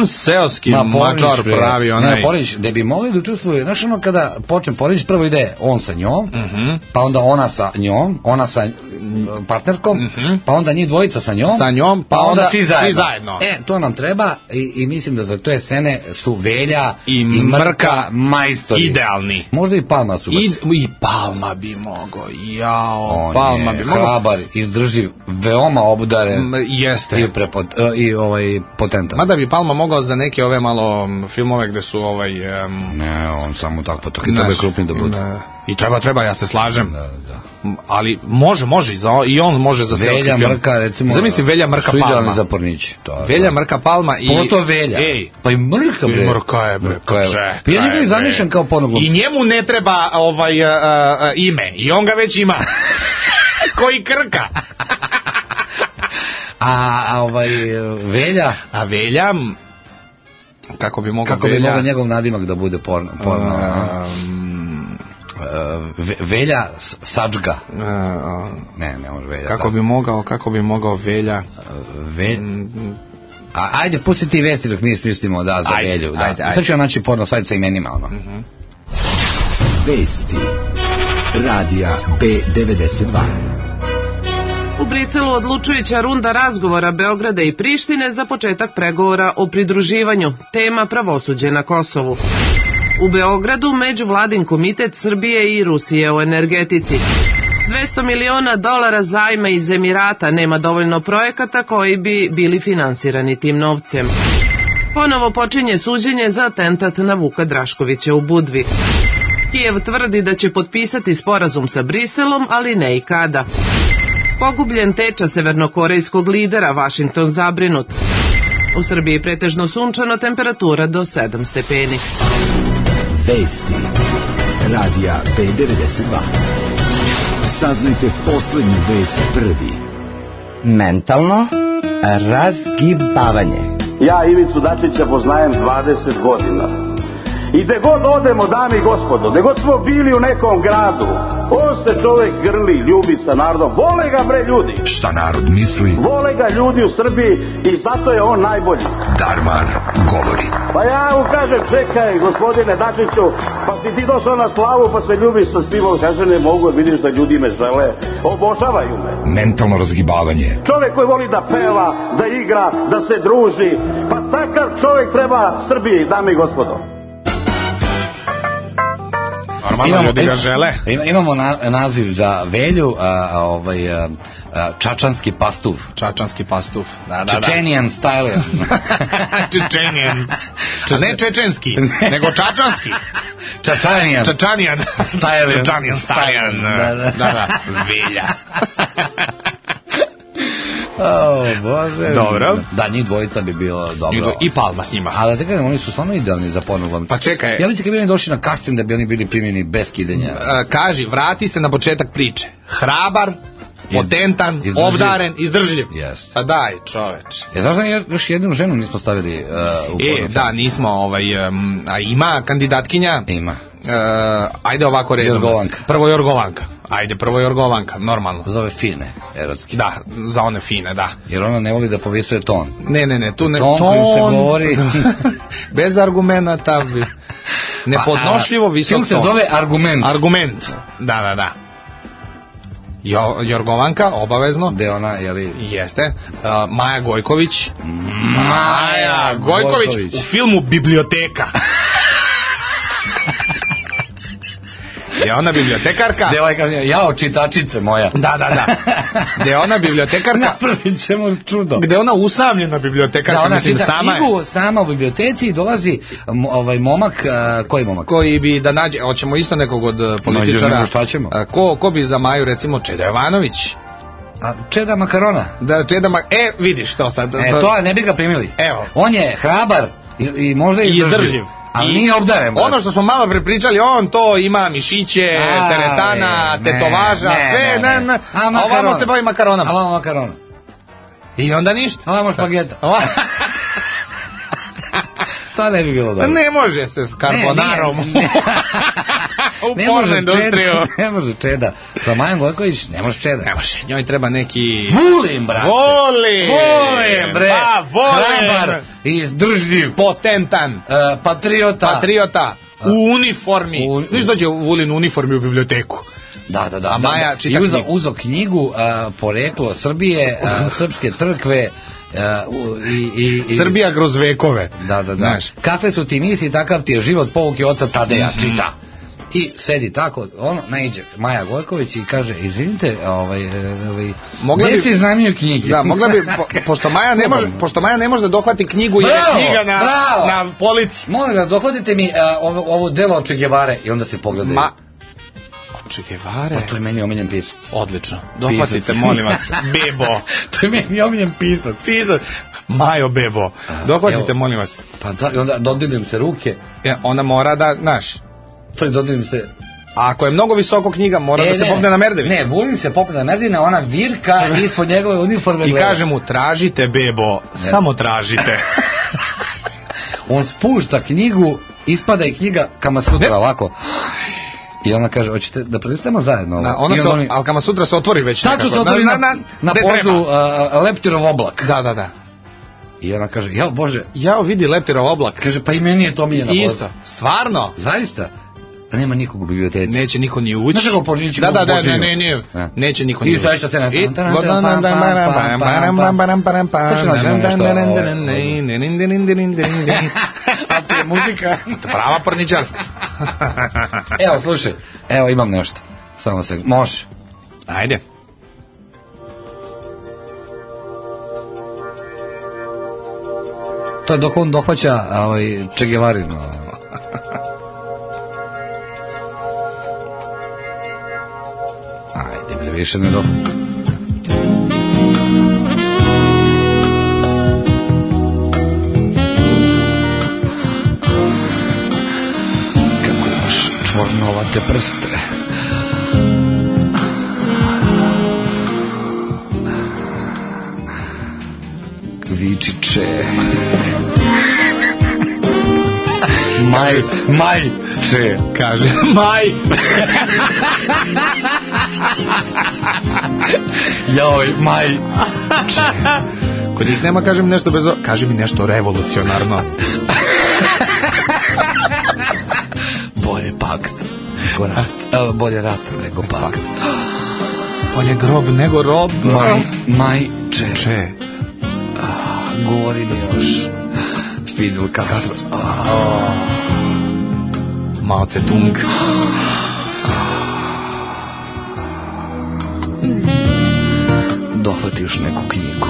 O: Seoski
M: Ma,
O: mačor
M: bre.
O: pravi
M: Ne,
O: onaj.
M: Pornić, da bi mogli da učestvuju, znaš ono kada počne Pornić, prvo ide on sa njom,
O: Mhm.
M: pa onda ona sa njom, ona sa mm, partnerkom, pa onda njih dvojica sa njom,
O: Sa njom,
M: pa onda svi zajedno.
O: svi zajedno.
M: E, to nam treba i, i mislim da za te scene su Velja
O: I
M: i Mrka,
O: Mrka
M: majstori.
O: Idealni.
M: Možda i Palma su
O: I, I Palma bi mogao, jao,
M: On
O: Palma
M: je
O: bi mogao.
M: hrabar, izdrživ, veoma obdaren
O: M, Jeste.
M: i, prepot, e, i ovaj, potentan.
O: Mada bi Palma mogao za neke ove malo filmove gde su ovaj... em,
M: Ne, on samo tako potok i treba
O: znaš,
M: krupni da bude.
O: ne, I treba, treba, ja se slažem.
M: Da, da.
O: Ali može, može, i, za, i on može za seoski
M: Velja
O: film.
M: Mrka, recimo,
O: Zamisli Velja Mrka
M: su
O: Palma.
M: za pornići. To, je
O: Velja. Mrka Palma i...
M: Pogotovo Velja.
O: Ej,
M: Pa i Mrka, bre.
O: I Mrka je, bre,
M: Mrka je.
O: čekaj,
M: Pa ja njega i zamišljam kao pornoglumac.
O: I njemu ne treba ovaj a, a, ime, i on ga već ima. *laughs* Koji krka.
M: A, a ovaj, Velja,
O: A Velja, kako bi mogao
M: kako bi
O: Velja...
M: mogao njegov nadimak da bude porno? porno a?
O: um,
M: E, Ve- Velja Sačga.
O: a,
M: Ne, ne može Velja
O: kako bi mogao, kako bi mogao Velja...
M: Ve...
O: Mm,
M: A, ajde, pusti ti vesti dok mi smislimo da, za
O: Ajde,
M: Velju. Da.
O: ajde, ajde. Mhm.
M: Sad ću ja naći porno sajt sa imenima. Ono.
B: Vesti. Radija B92.
A: U Briselu odlučujuća runda razgovora Beograda i Prištine za početak pregovora o pridruživanju. Tema pravosuđe na Kosovu. U Beogradu međuvladin komitet Srbije i Rusije o energetici. 200 miliona dolara zajma iz Emirata nema dovoljno projekata koji bi bili finansirani tim novcem. Ponovo počinje suđenje za atentat na Vuka Draškovića u Budvi. Kijev tvrdi da će potpisati sporazum sa Briselom, ali ne i kada. Pogubljen teča severnokorejskog lidera, Washington zabrinut. U Srbiji pretežno sunčano, temperatura do 7 stepeni.
B: Vesti. Radija B92. Saznajte poslednju vest prvi.
P: Mentalno razgibavanje.
Q: Ja Ivicu Dačića poznajem 20 godina. I gde god odemo, dame i gospodo, gde god smo bili u nekom gradu, on se čovek grli, ljubi sa narodom. Vole ga bre ljudi.
C: Šta narod misli,
Q: Vole ga ljudi u Srbiji i zato je on najbolji.
C: Darman govori.
Q: Pa ja mu kažem, čekaj, gospodine Dačiću, pa si ti došao na slavu, pa se ljubiš sa svima. Kaže, ne mogu, vidiš da ljudi me žele, obožavaju me.
C: Mentalno razgibavanje.
Q: Čovek koji voli da peva, da igra, da se druži, pa takav čovek treba Srbiji, dame i gospodo.
O: Normalno, ljudi ga žele.
M: Ima- imamo na, naziv za Velju, a, a, ovaj, a, Čačanski pastuv.
O: Čačanski pastuf. Da, da, da.
M: Čečenijan style.
O: Čečenjen. Če, ne čečenski, nego čačanski. *laughs*
M: Čačanijan.
O: Čačanijan.
M: Stajlen.
O: Čačanijan, stajan.
M: Da, da.
O: da, da. Velja. *laughs*
M: O, bože.
O: Dobro.
M: Da, njih dvojica bi bilo dobro.
O: I Palma s njima.
M: A da te kažem, oni su stvarno idealni za porno glumce.
O: Pa čekaj.
M: Ja mislim kad bi oni došli na casting da bi oni bili primjeni bez kidenja.
O: E, kaži, vrati se na početak priče. Hrabar, potentan,
M: izdržljiv.
O: obdaren, izdržljiv.
M: Yes.
O: Pa daj, čoveč.
M: Ja znaš da je- još jednu ženu nismo stavili uh, u
O: E, da, nismo, ovaj, em, a ima kandidatkinja?
M: Ima.
O: E, ajde ovako redom.
M: Jorgovanka.
O: Prvo Jorgovanka. Ajde, prvo Jorgovanka, normalno.
M: Zove fine, erotski.
O: Da, za one fine, da.
M: Jer ona ne voli da povisuje ton.
O: Ne, ne, ne, tu ne...
M: Ton kojim se govori. *laughs*
O: Bez argumenata. bi- *laughs* Nepodnošljivo
M: Pa,
O: visok
M: film se
O: ton.
M: zove Argument.
O: Argument, da, da, da. Jo, Jorgovanka, obavezno.
M: Gde ona, jeli...
O: Jeste. Uh, Maja Gojković. Maja Gojković,
M: Gojković.
O: u filmu Biblioteka. *laughs* je ona bibliotekarka?
M: Gde ovaj kaže, jao, čitačice moja.
O: Da, da, da. Gde je ona bibliotekarka? *laughs*
M: Napravit ćemo čudo.
O: Gde je ona usamljena bibliotekarka,
M: Da, ona
O: mislim,
M: čita
O: sama je.
M: knjigu sama u biblioteci i dolazi ovaj momak, koji momak?
O: koji bi da nađe, hoćemo isto nekog od
M: nego
O: političara.
M: šta ćemo?
O: A, Ko, ko bi za Maju, recimo, Čeda Jovanović?
M: A, Čeda makarona.
O: Da, Čeda Ma... E, vidiš to sad.
M: E, to ne bi ga primili.
O: Evo.
M: On je hrabar i, i možda i
O: I
M: izdrživ.
O: izdrživ.
M: Ali
O: I
M: nije obdaren. brate.
O: Ono što smo malo prepričali, on to ima mišiće,
M: A,
O: teretana,
M: ne,
O: tetovaža,
M: ne,
O: sve,
M: ne,
O: ne,
M: ne.
O: ne.
M: A
O: A ovamo se bavi makaronama.
M: A vamo makarona.
O: I onda ništa.
M: A vamo špageta. *laughs* To ne bi bilo dobro.
O: ne može se s karbonarom.
M: Ne, nije, *laughs*
O: U
M: ne može
O: industriju.
M: Čeda, *laughs* ne može Čeda. Sa Majom Gojković ne može Čeda.
O: Ne može, njoj treba neki...
M: Volim, brate.
O: Volim!
M: Volim, bre.
O: Pa, volim!
M: Hrabar izdržljiv.
O: Potentan.
M: E, patriota.
O: Patriota. U uniformi.
M: U-
O: Viš dođe Vulin u uniformi u biblioteku.
M: Da, da, da.
O: A Maja
M: da.
O: čita
M: I uzo,
O: knjigu.
M: uzo knjigu a, poreklo Srbije, *laughs* a, srpske crkve a, u- i, i, i,
O: Srbija kroz vekove.
M: Da, da, da.
O: Znaš.
M: Kakve su ti misli, takav ti je život pouke oca Tadeja, čita. I sedi tako, ono, najđe Maja Gojković i kaže, izvinite, ovaj, ovaj,
O: Mogla
M: gde
O: bi-
M: iznajmljuju knjige?
O: Da, mogla bi, po, *laughs* pošto, Maja ne može, pošto Maja ne može da dohvati knjigu jer je
M: Bravo,
O: knjiga na,
M: bravo.
O: na polici.
M: Molim vas, dohvatite mi a, ovo, ovo delo Guevare i onda se pogledaju.
O: Ma, Che Guevare.
M: Pa to je meni omiljen pisac.
O: Odlično. Dohvatite, molim vas, *laughs* Bebo.
M: to je meni omiljen pisac.
O: Pisac. Majo Bebo. Dohvatite, molim vas.
M: Pa da, i onda dodirim se ruke,
O: Ja, ona mora da, znaš,
M: to dodirim se
O: a ako je mnogo visoko knjiga, mora da se
M: E, ne,
O: popne na Merdevi.
M: Ne, Vulin se popne na Merdevina, ona virka *laughs* ispod njegove uniforme
O: I
M: gleda.
O: kaže mu, tražite Bebo, samo tražite. *laughs*
M: On spušta knjigu, ispada i knjiga kama sutra
O: Ne.
M: ovako. I ona kaže, hoćete da prelistajemo zajedno ovo?
O: Na, ona se,
M: oni-
O: ali kama sutra se otvori već
M: Tačno se otvori na, na, na
O: gde
M: pozu uh, Leptirov oblak.
O: Da, da, da.
M: I ona kaže, jao Bože,
O: Jao, vidi Leptirov oblak.
M: kaže, pa i meni je to omiljena
O: Isto.
M: poza.
O: Stvarno?
M: Zaista? Da nema nikog u biblioteci.
O: Neće niko ni ući.
M: Znaš kako
O: Da, da, da, ne, ne, ne,
M: Ne.
O: neće niko
M: I
O: ni ući. I-
M: ću naći nešto, ovaj. A to je muzika.
O: To prava porničarska.
M: Evo, slušaj, evo imam nešto. Samo se, može.
O: Ajde.
M: To je dok on dohvaća ovaj, Che Ajde, bre, više ne dohvaća. Kako imaš čvornovate prste. Vičiće. Maj, majče.
O: Kaže, maj.
M: Joj, maj. *laughs*
O: Kod njih nema, kažem nešto bez... Kaži mi nešto revolucionarno. *laughs*
M: Bolje pakt nego rat. Bolje rat nego pakt. *gasps*
O: Bolje grob nego rob.
M: Maj, majče.
O: Če.
M: Govori mi još. Fidel Castro.
O: Mao Tse Tung. *gasps* *gasps*
M: Dohvati još neku knjigu.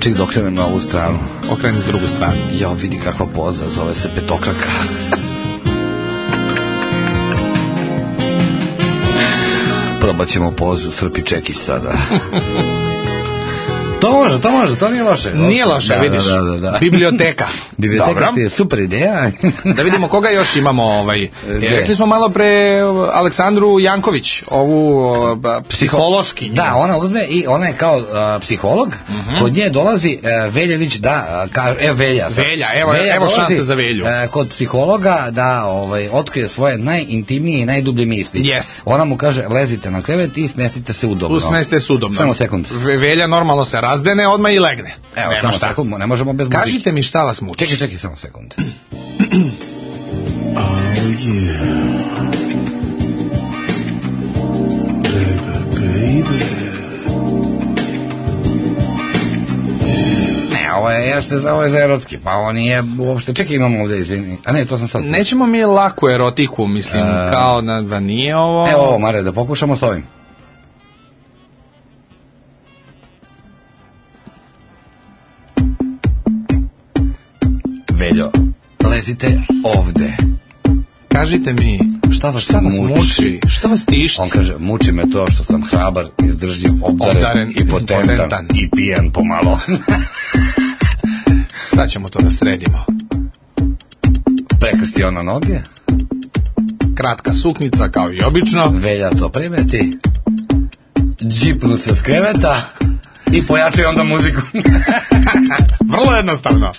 M: Ček da okrenem na ovu stranu.
O: Okreni drugu stranu.
M: Ja vidi kakva poza, zove se petokraka. *laughs* Probat ćemo pozu Srpi Čekić sada. *laughs* To može, to može, to nije loše.
O: Nije loše,
M: Da,
O: vidiš.
M: Da, da, da.
O: Biblioteka.
M: Biblioteka
O: Dobro.
M: ti je super ideja. *laughs*
O: Da vidimo koga još imamo ovaj.
M: Gde?
O: Rekli smo malo pre uh, Aleksandru Janković, ovu ba, psihološki.
M: Da, ona uzme i ona je kao uh, psiholog, kod nje dolazi uh, Veljević da uh, kaže, evo Velja. sad.
O: Velja, evo- evo
M: dolazi,
O: šanse za Velju.
M: uh, kod psihologa da ovaj otkrije svoje najintimnije i najdublje misli.
O: Jest.
M: Ona mu kaže, lezite na krevet i smestite se udobno.
O: Usmeste se udobno.
M: Samo sekund.
O: Ve- Velja normalno se razdene, odmah i legne.
M: Evo,
O: Nema
M: samo
O: šta.
M: sekund, ne možemo bez muzike.
O: Kažite mi šta vas muči.
M: Čekaj, čekaj, samo sekund. ovo je, jeste, za- ovo je za erotski, pa ovo nije uopšte, čekaj imamo ovde, izvini, a ne, to sam sad...
O: Nećemo mi laku erotiku, mislim,
M: E.
O: kao da, da nije ovo...
M: Evo ovo, Mare, da pokušamo s ovim. Veljo, lezite ovde.
O: Kažite mi,
M: Šta vas,
O: šta vas muči? Šta vas tišti?
M: On kaže, muči me to što sam hrabar, izdržljiv, obdaren,
O: Obdaren
M: i potentan,
O: potentan.
M: i pijan pomalo. *laughs*
O: Sad ćemo to da sredimo.
M: Prekrsti ona noge,
O: Kratka suknica, kao i obično.
M: Velja to primeti, džipnu se s kreveta i pojačaj onda muziku. *laughs*
O: Vrlo jednostavno.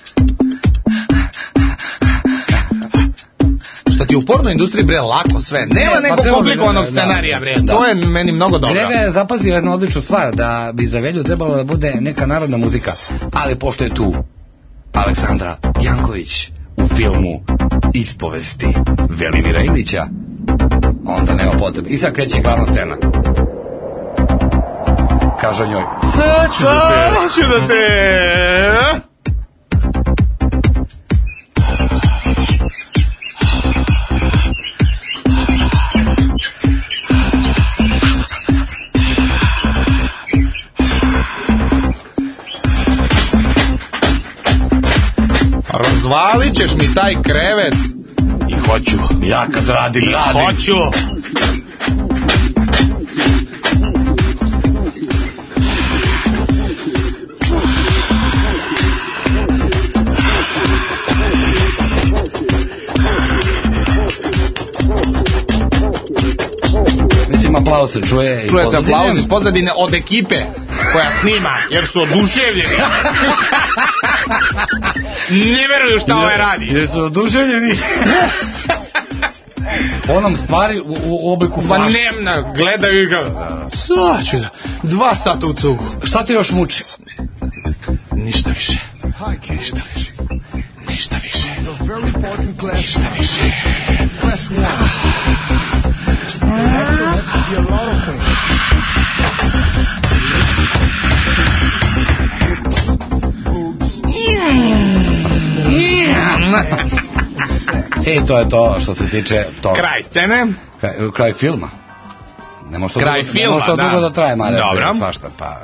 O: Ti u porno industriji bre lako sve. Nema
M: Ne, pa
O: nekog komplikovanog
M: da- da,
O: scenarija bre.
M: da.
O: To je meni mnogo dobro.
M: Grega je zapazio jednu odličnu stvar, da bi za Velju trebalo da bude neka narodna muzika, ali pošto je tu Aleksandra Janković u filmu Ispovesti Velimira Ilića, onda nema potrebe. I sad kreće glavna scena. Kaže njoj, sad ću da te...
O: Sad ću da te... Razvalit ćeš mi taj krevet. I hoću.
M: Ja kad radim,
O: I
M: radim.
O: hoću.
M: Mislim, aplauz se čuje.
O: Čuje se aplauz iz pozadine od ekipe koja snima, jer su oduševljeni. *laughs* ne veruju šta ovaj radi.
M: Jesu oduševljeni. Onom stvari u, u obliku
O: Pa
M: flaša.
O: nemna, gledaju ga. Sad ću da, dva sata u cugu.
M: Šta te još muči?
O: Ništa više. Ništa više. Ništa više. Ništa više.
M: E, to je to što se tiče toga.
O: Kraj scene.
M: Kraj, kraj filma. Ne može to
O: Kraj
M: dugo,
O: filma,
M: ne može to
O: da.
M: dugo da traje, Mare.
O: Dobro.
M: Svašta, pa...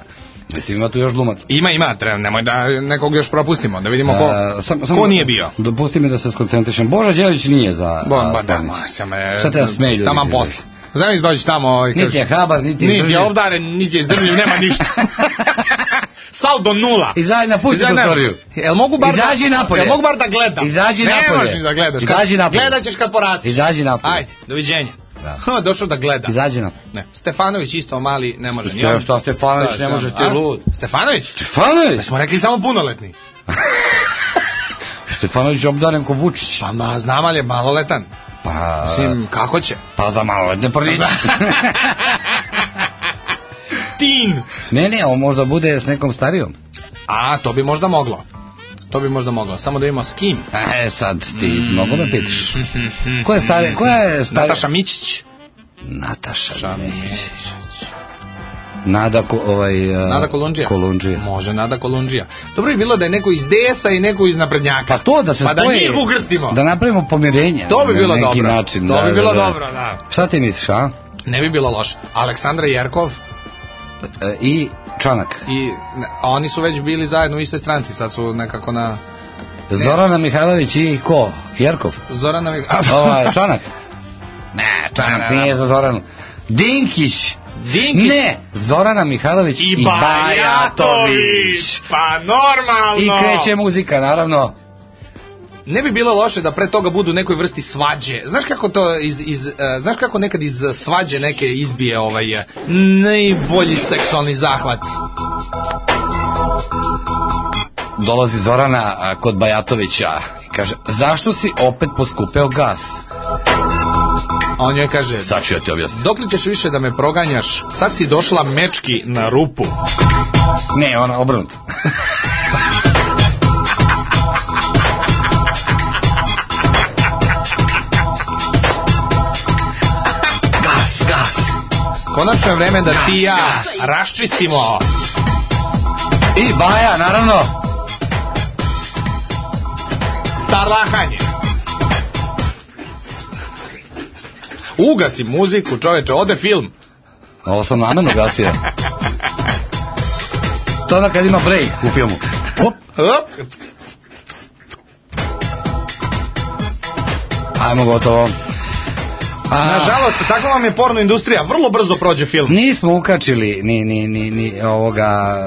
M: Mislim, ima tu još glumaca.
O: Ima, ima, treba, nemoj da nekog još propustimo, da vidimo ko,
M: E, sam- samo-
O: ko nije bio.
M: Dopusti mi da se skoncentrišem. Boža Đelić nije za...
O: Bo, ba, da, sam je,
M: Šta te da smeju ljudi?
O: Taman posle. Zamisli dođi tamo ovaj,
M: Niti je hrabar, niti je
O: Niti je obdaren, niti je izdržljiv, nema ništa. *laughs* Saldo nula.
M: Izađi na
O: na-
M: prostoriju.
O: Jel mogu bar
M: Izađi
O: da,
M: napolje.
O: Jel mogu bar da gledam?
M: Izađi
O: ne
M: napolje.
O: možeš ni da gledaš.
M: Izađi napolje.
O: Gledat ćeš kad porasteš.
M: Izađi napolje.
O: Ajde, doviđenja.
M: Da.
O: Ha, došao da gleda.
M: Izađi na...
O: Ne, Stefanović isto mali ne može.
M: Šta-
O: on.
M: šta Stefanović
O: Da,
M: ne
O: da.
M: može, ti lud.
O: Stefanović?
M: Stefanović?
O: Da smo rekli samo punoletni. *laughs*
M: Stefanović je obdaren ko Vučić.
O: Pa ma, znam, ali je maloletan.
M: Pa...
O: Mislim, kako će?
M: Pa za maloletne prliće. *laughs* *laughs*
O: Tin!
M: ne, ne, on možda bude s nekom starijom.
O: A, to bi možda moglo. To bi možda moglo. Samo da vidimo s kim.
M: E, sad ti mnogo me pitaš. Ko je stari, koja je stari...
O: Nataša Mićić.
M: Nataša Mićić. Nada, ko, ovaj... Uh,
O: Nada Kolundžija.
M: Kolundžija.
O: Može Nada Kolundžija. Dobro bi bilo da je neko iz DS-a i neko iz naprednjaka.
M: Pa to da se
O: Pa da
M: spoji,
O: njih ukrstimo.
M: Da napravimo pomirenje.
O: To bi
M: na
O: bilo
M: neki
O: dobro.
M: Način,
O: To
M: da,
O: bi
M: da,
O: bilo
M: da.
O: dobro, da.
M: Šta ti misliš, a?
O: Ne bi bilo loše. Aleksandra Jerkov
M: I Čanak.
O: i ne, oni su već bili zajedno u istoj stranci, sad su nekako na
M: Zorana Mihajlović i ko? Jerkov?
O: Zorana Mih... *laughs*
M: Ovaj, Čanak? Ne, Čanak nije za Zoranu. Dinkić.
O: Dinkić.
M: Ne, Zorana Mihajlović i,
O: I Bajatović. Pa normalno.
M: I kreće muzika, naravno.
O: Ne bi bilo loše da pre toga budu u nekoj vrsti svađe. Znaš kako to iz, iz uh, znaš kako nekad iz svađe neke izbije ovaj uh, najbolji seksualni zahvat.
M: Dolazi Zorana a, kod Bajatovića i kaže, zašto si opet poskupeo gas?
O: A on joj kaže,
M: Sad ću ja ti objasniti.
O: dok li ćeš više da me proganjaš, sad si došla mečki na rupu.
M: Ne, ona obrnuto. *laughs*
O: Konačno je vreme da ti i ja raščistimo.
M: I Baja, naravno.
O: Tarlahanje. Ugasi muziku, čoveče, ode film.
M: Ovo sam namerno gasio. To je ono kad ima break u filmu. Hop.
O: Hop.
M: Ajmo gotovo. A,
O: Nažalost, takva vam je porno industrija, vrlo brzo prođe film.
M: Nismo ukačili ni, ni, ni, ni ovoga...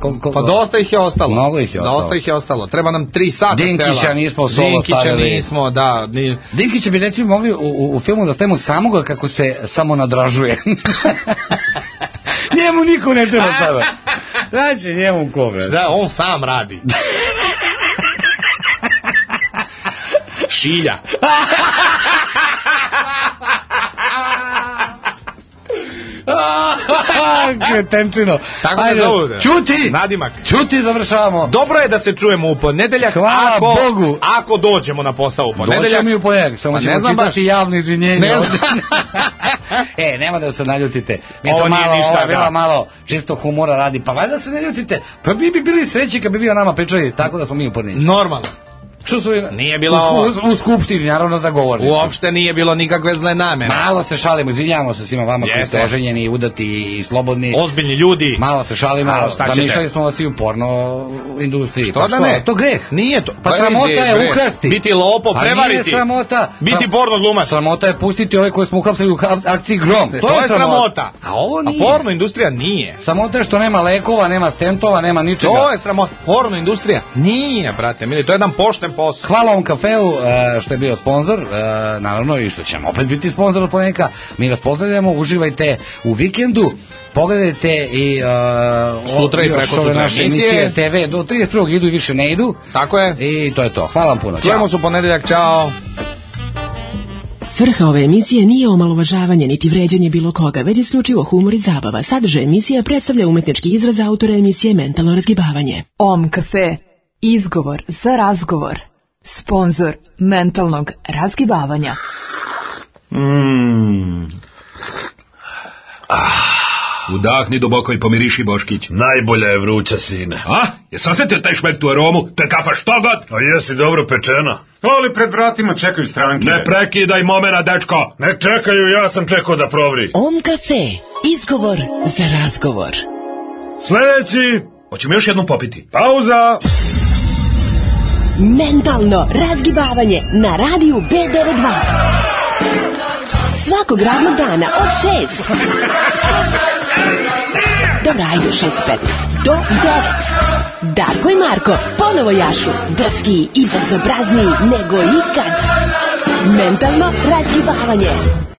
M: Ko, ko,
O: Pa dosta ih je ostalo.
M: Mnogo ih je ostalo.
O: Dosta ih je ostalo. Treba nam tri sata
M: Dinkića
O: cela.
M: nismo solo
O: Dinkića
M: stavili.
O: nismo, da. Ni...
M: Dinkića bi recimo mogli u, u, u filmu da stavimo samoga kako se samo nadražuje. *laughs* njemu niko ne treba *laughs* sada. Znači, njemu ko, bre?
O: Šta, on sam radi. *laughs* Šilja.
M: Kretenčino.
O: Tako
M: Ajde,
O: zovu. da.
M: Ćuti!
O: Nadimak.
M: Ćuti, završavamo.
O: Dobro je da se čujemo u ponedeljak.
M: Hvala
O: ako,
M: Bogu.
O: Ako dođemo na posao u ponedeljak.
M: Doćemo mi u ponedeljak, samo
O: Pa
M: ćemo
O: ne znam
M: čitati
O: baš.
M: javno izvinjenje.
O: Ne znam. *laughs*
M: e, nema da se naljutite. Mi
O: Ovo
M: smo malo,
O: ništa,
M: ovo bila
O: da.
M: malo čisto humora radi. Pa valjda se ne ljutite. Pa mi bi bili sreći kad bi vi o nama pričali tako da smo mi upornići.
O: Normalno.
M: Što su
O: Nije bila
M: u, u, u skupštini, naravno za govornicu.
O: Uopšte nije bilo nikakve zle namere.
M: Malo se šalimo, izvinjavamo se svima vama koji
O: Jeste.
M: ste oženjeni, udati i slobodni.
O: Ozbiljni ljudi.
M: Malo se šalimo,
O: A, šta ćete?
M: zamišljali smo vas i u porno industriji.
O: Što
M: Pa
O: da ne?
M: To greh.
O: Nije to.
M: Pa
O: Pa
M: sramota je
O: bre.
M: ukrasti.
O: Biti lopo,
M: A
O: prevariti.
M: nije sramota.
O: Biti porno glumac.
M: Sramota je pustiti ove koje smo uhapsili u akciji Grom.
O: To, je sramota.
M: A ovo
O: A
M: nije.
O: porno industrija nije.
M: Sramota je što nema lekova, nema stentova, nema ničega.
O: To je sramota. Porno industrija nije, brate. Mili, to je jedan pošten posao.
M: Hvala ovom kafeu e, što je bio sponsor, e, naravno i što ćemo opet biti sponsor od ponedjeljka. Mi vas pozdravljamo, uživajte u vikendu. Pogledajte i uh,
O: Sutra i preko sutra
M: naše emisije. TV do 31. idu i više ne idu.
O: Tako je.
M: I to je to. Hvala vam puno. Ćao.
O: Čujemo se u ponedeljak. Ćao.
L: Svrha ove emisije nije omalovažavanje niti vređanje bilo koga, već isključivo humor i zabava. Sadržaj emisija predstavlja umetnički izraz autora emisije Mentalno razgibavanje.
F: Om kafe. Izgovor za razgovor. Sponzor mentalnog razgibavanja.
G: Mm. Udahni duboko i pomiriši Boškić.
H: Najbolja je vruća, sine.
G: A? Jes osjetio taj šmek tu aromu? To je kafa štogod?
H: A jesi dobro pečena?
I: Ali pred vratima čekaju stranke.
G: Ne prekidaj momena, dečko.
H: Ne čekaju, ja sam čekao da provri.
L: Om kafe. Izgovor za razgovor.
H: Sljedeći,
G: Hoćemo još jednom popiti.
H: pauza.
L: Mentalno razgibavanje na radiju B92. Svakog radnog dana od 6. Dobro, ajde u 6.15. Do 9. Darko i Marko ponovo jašu. Drski i bezobrazniji nego ikad. Mentalno razgibavanje.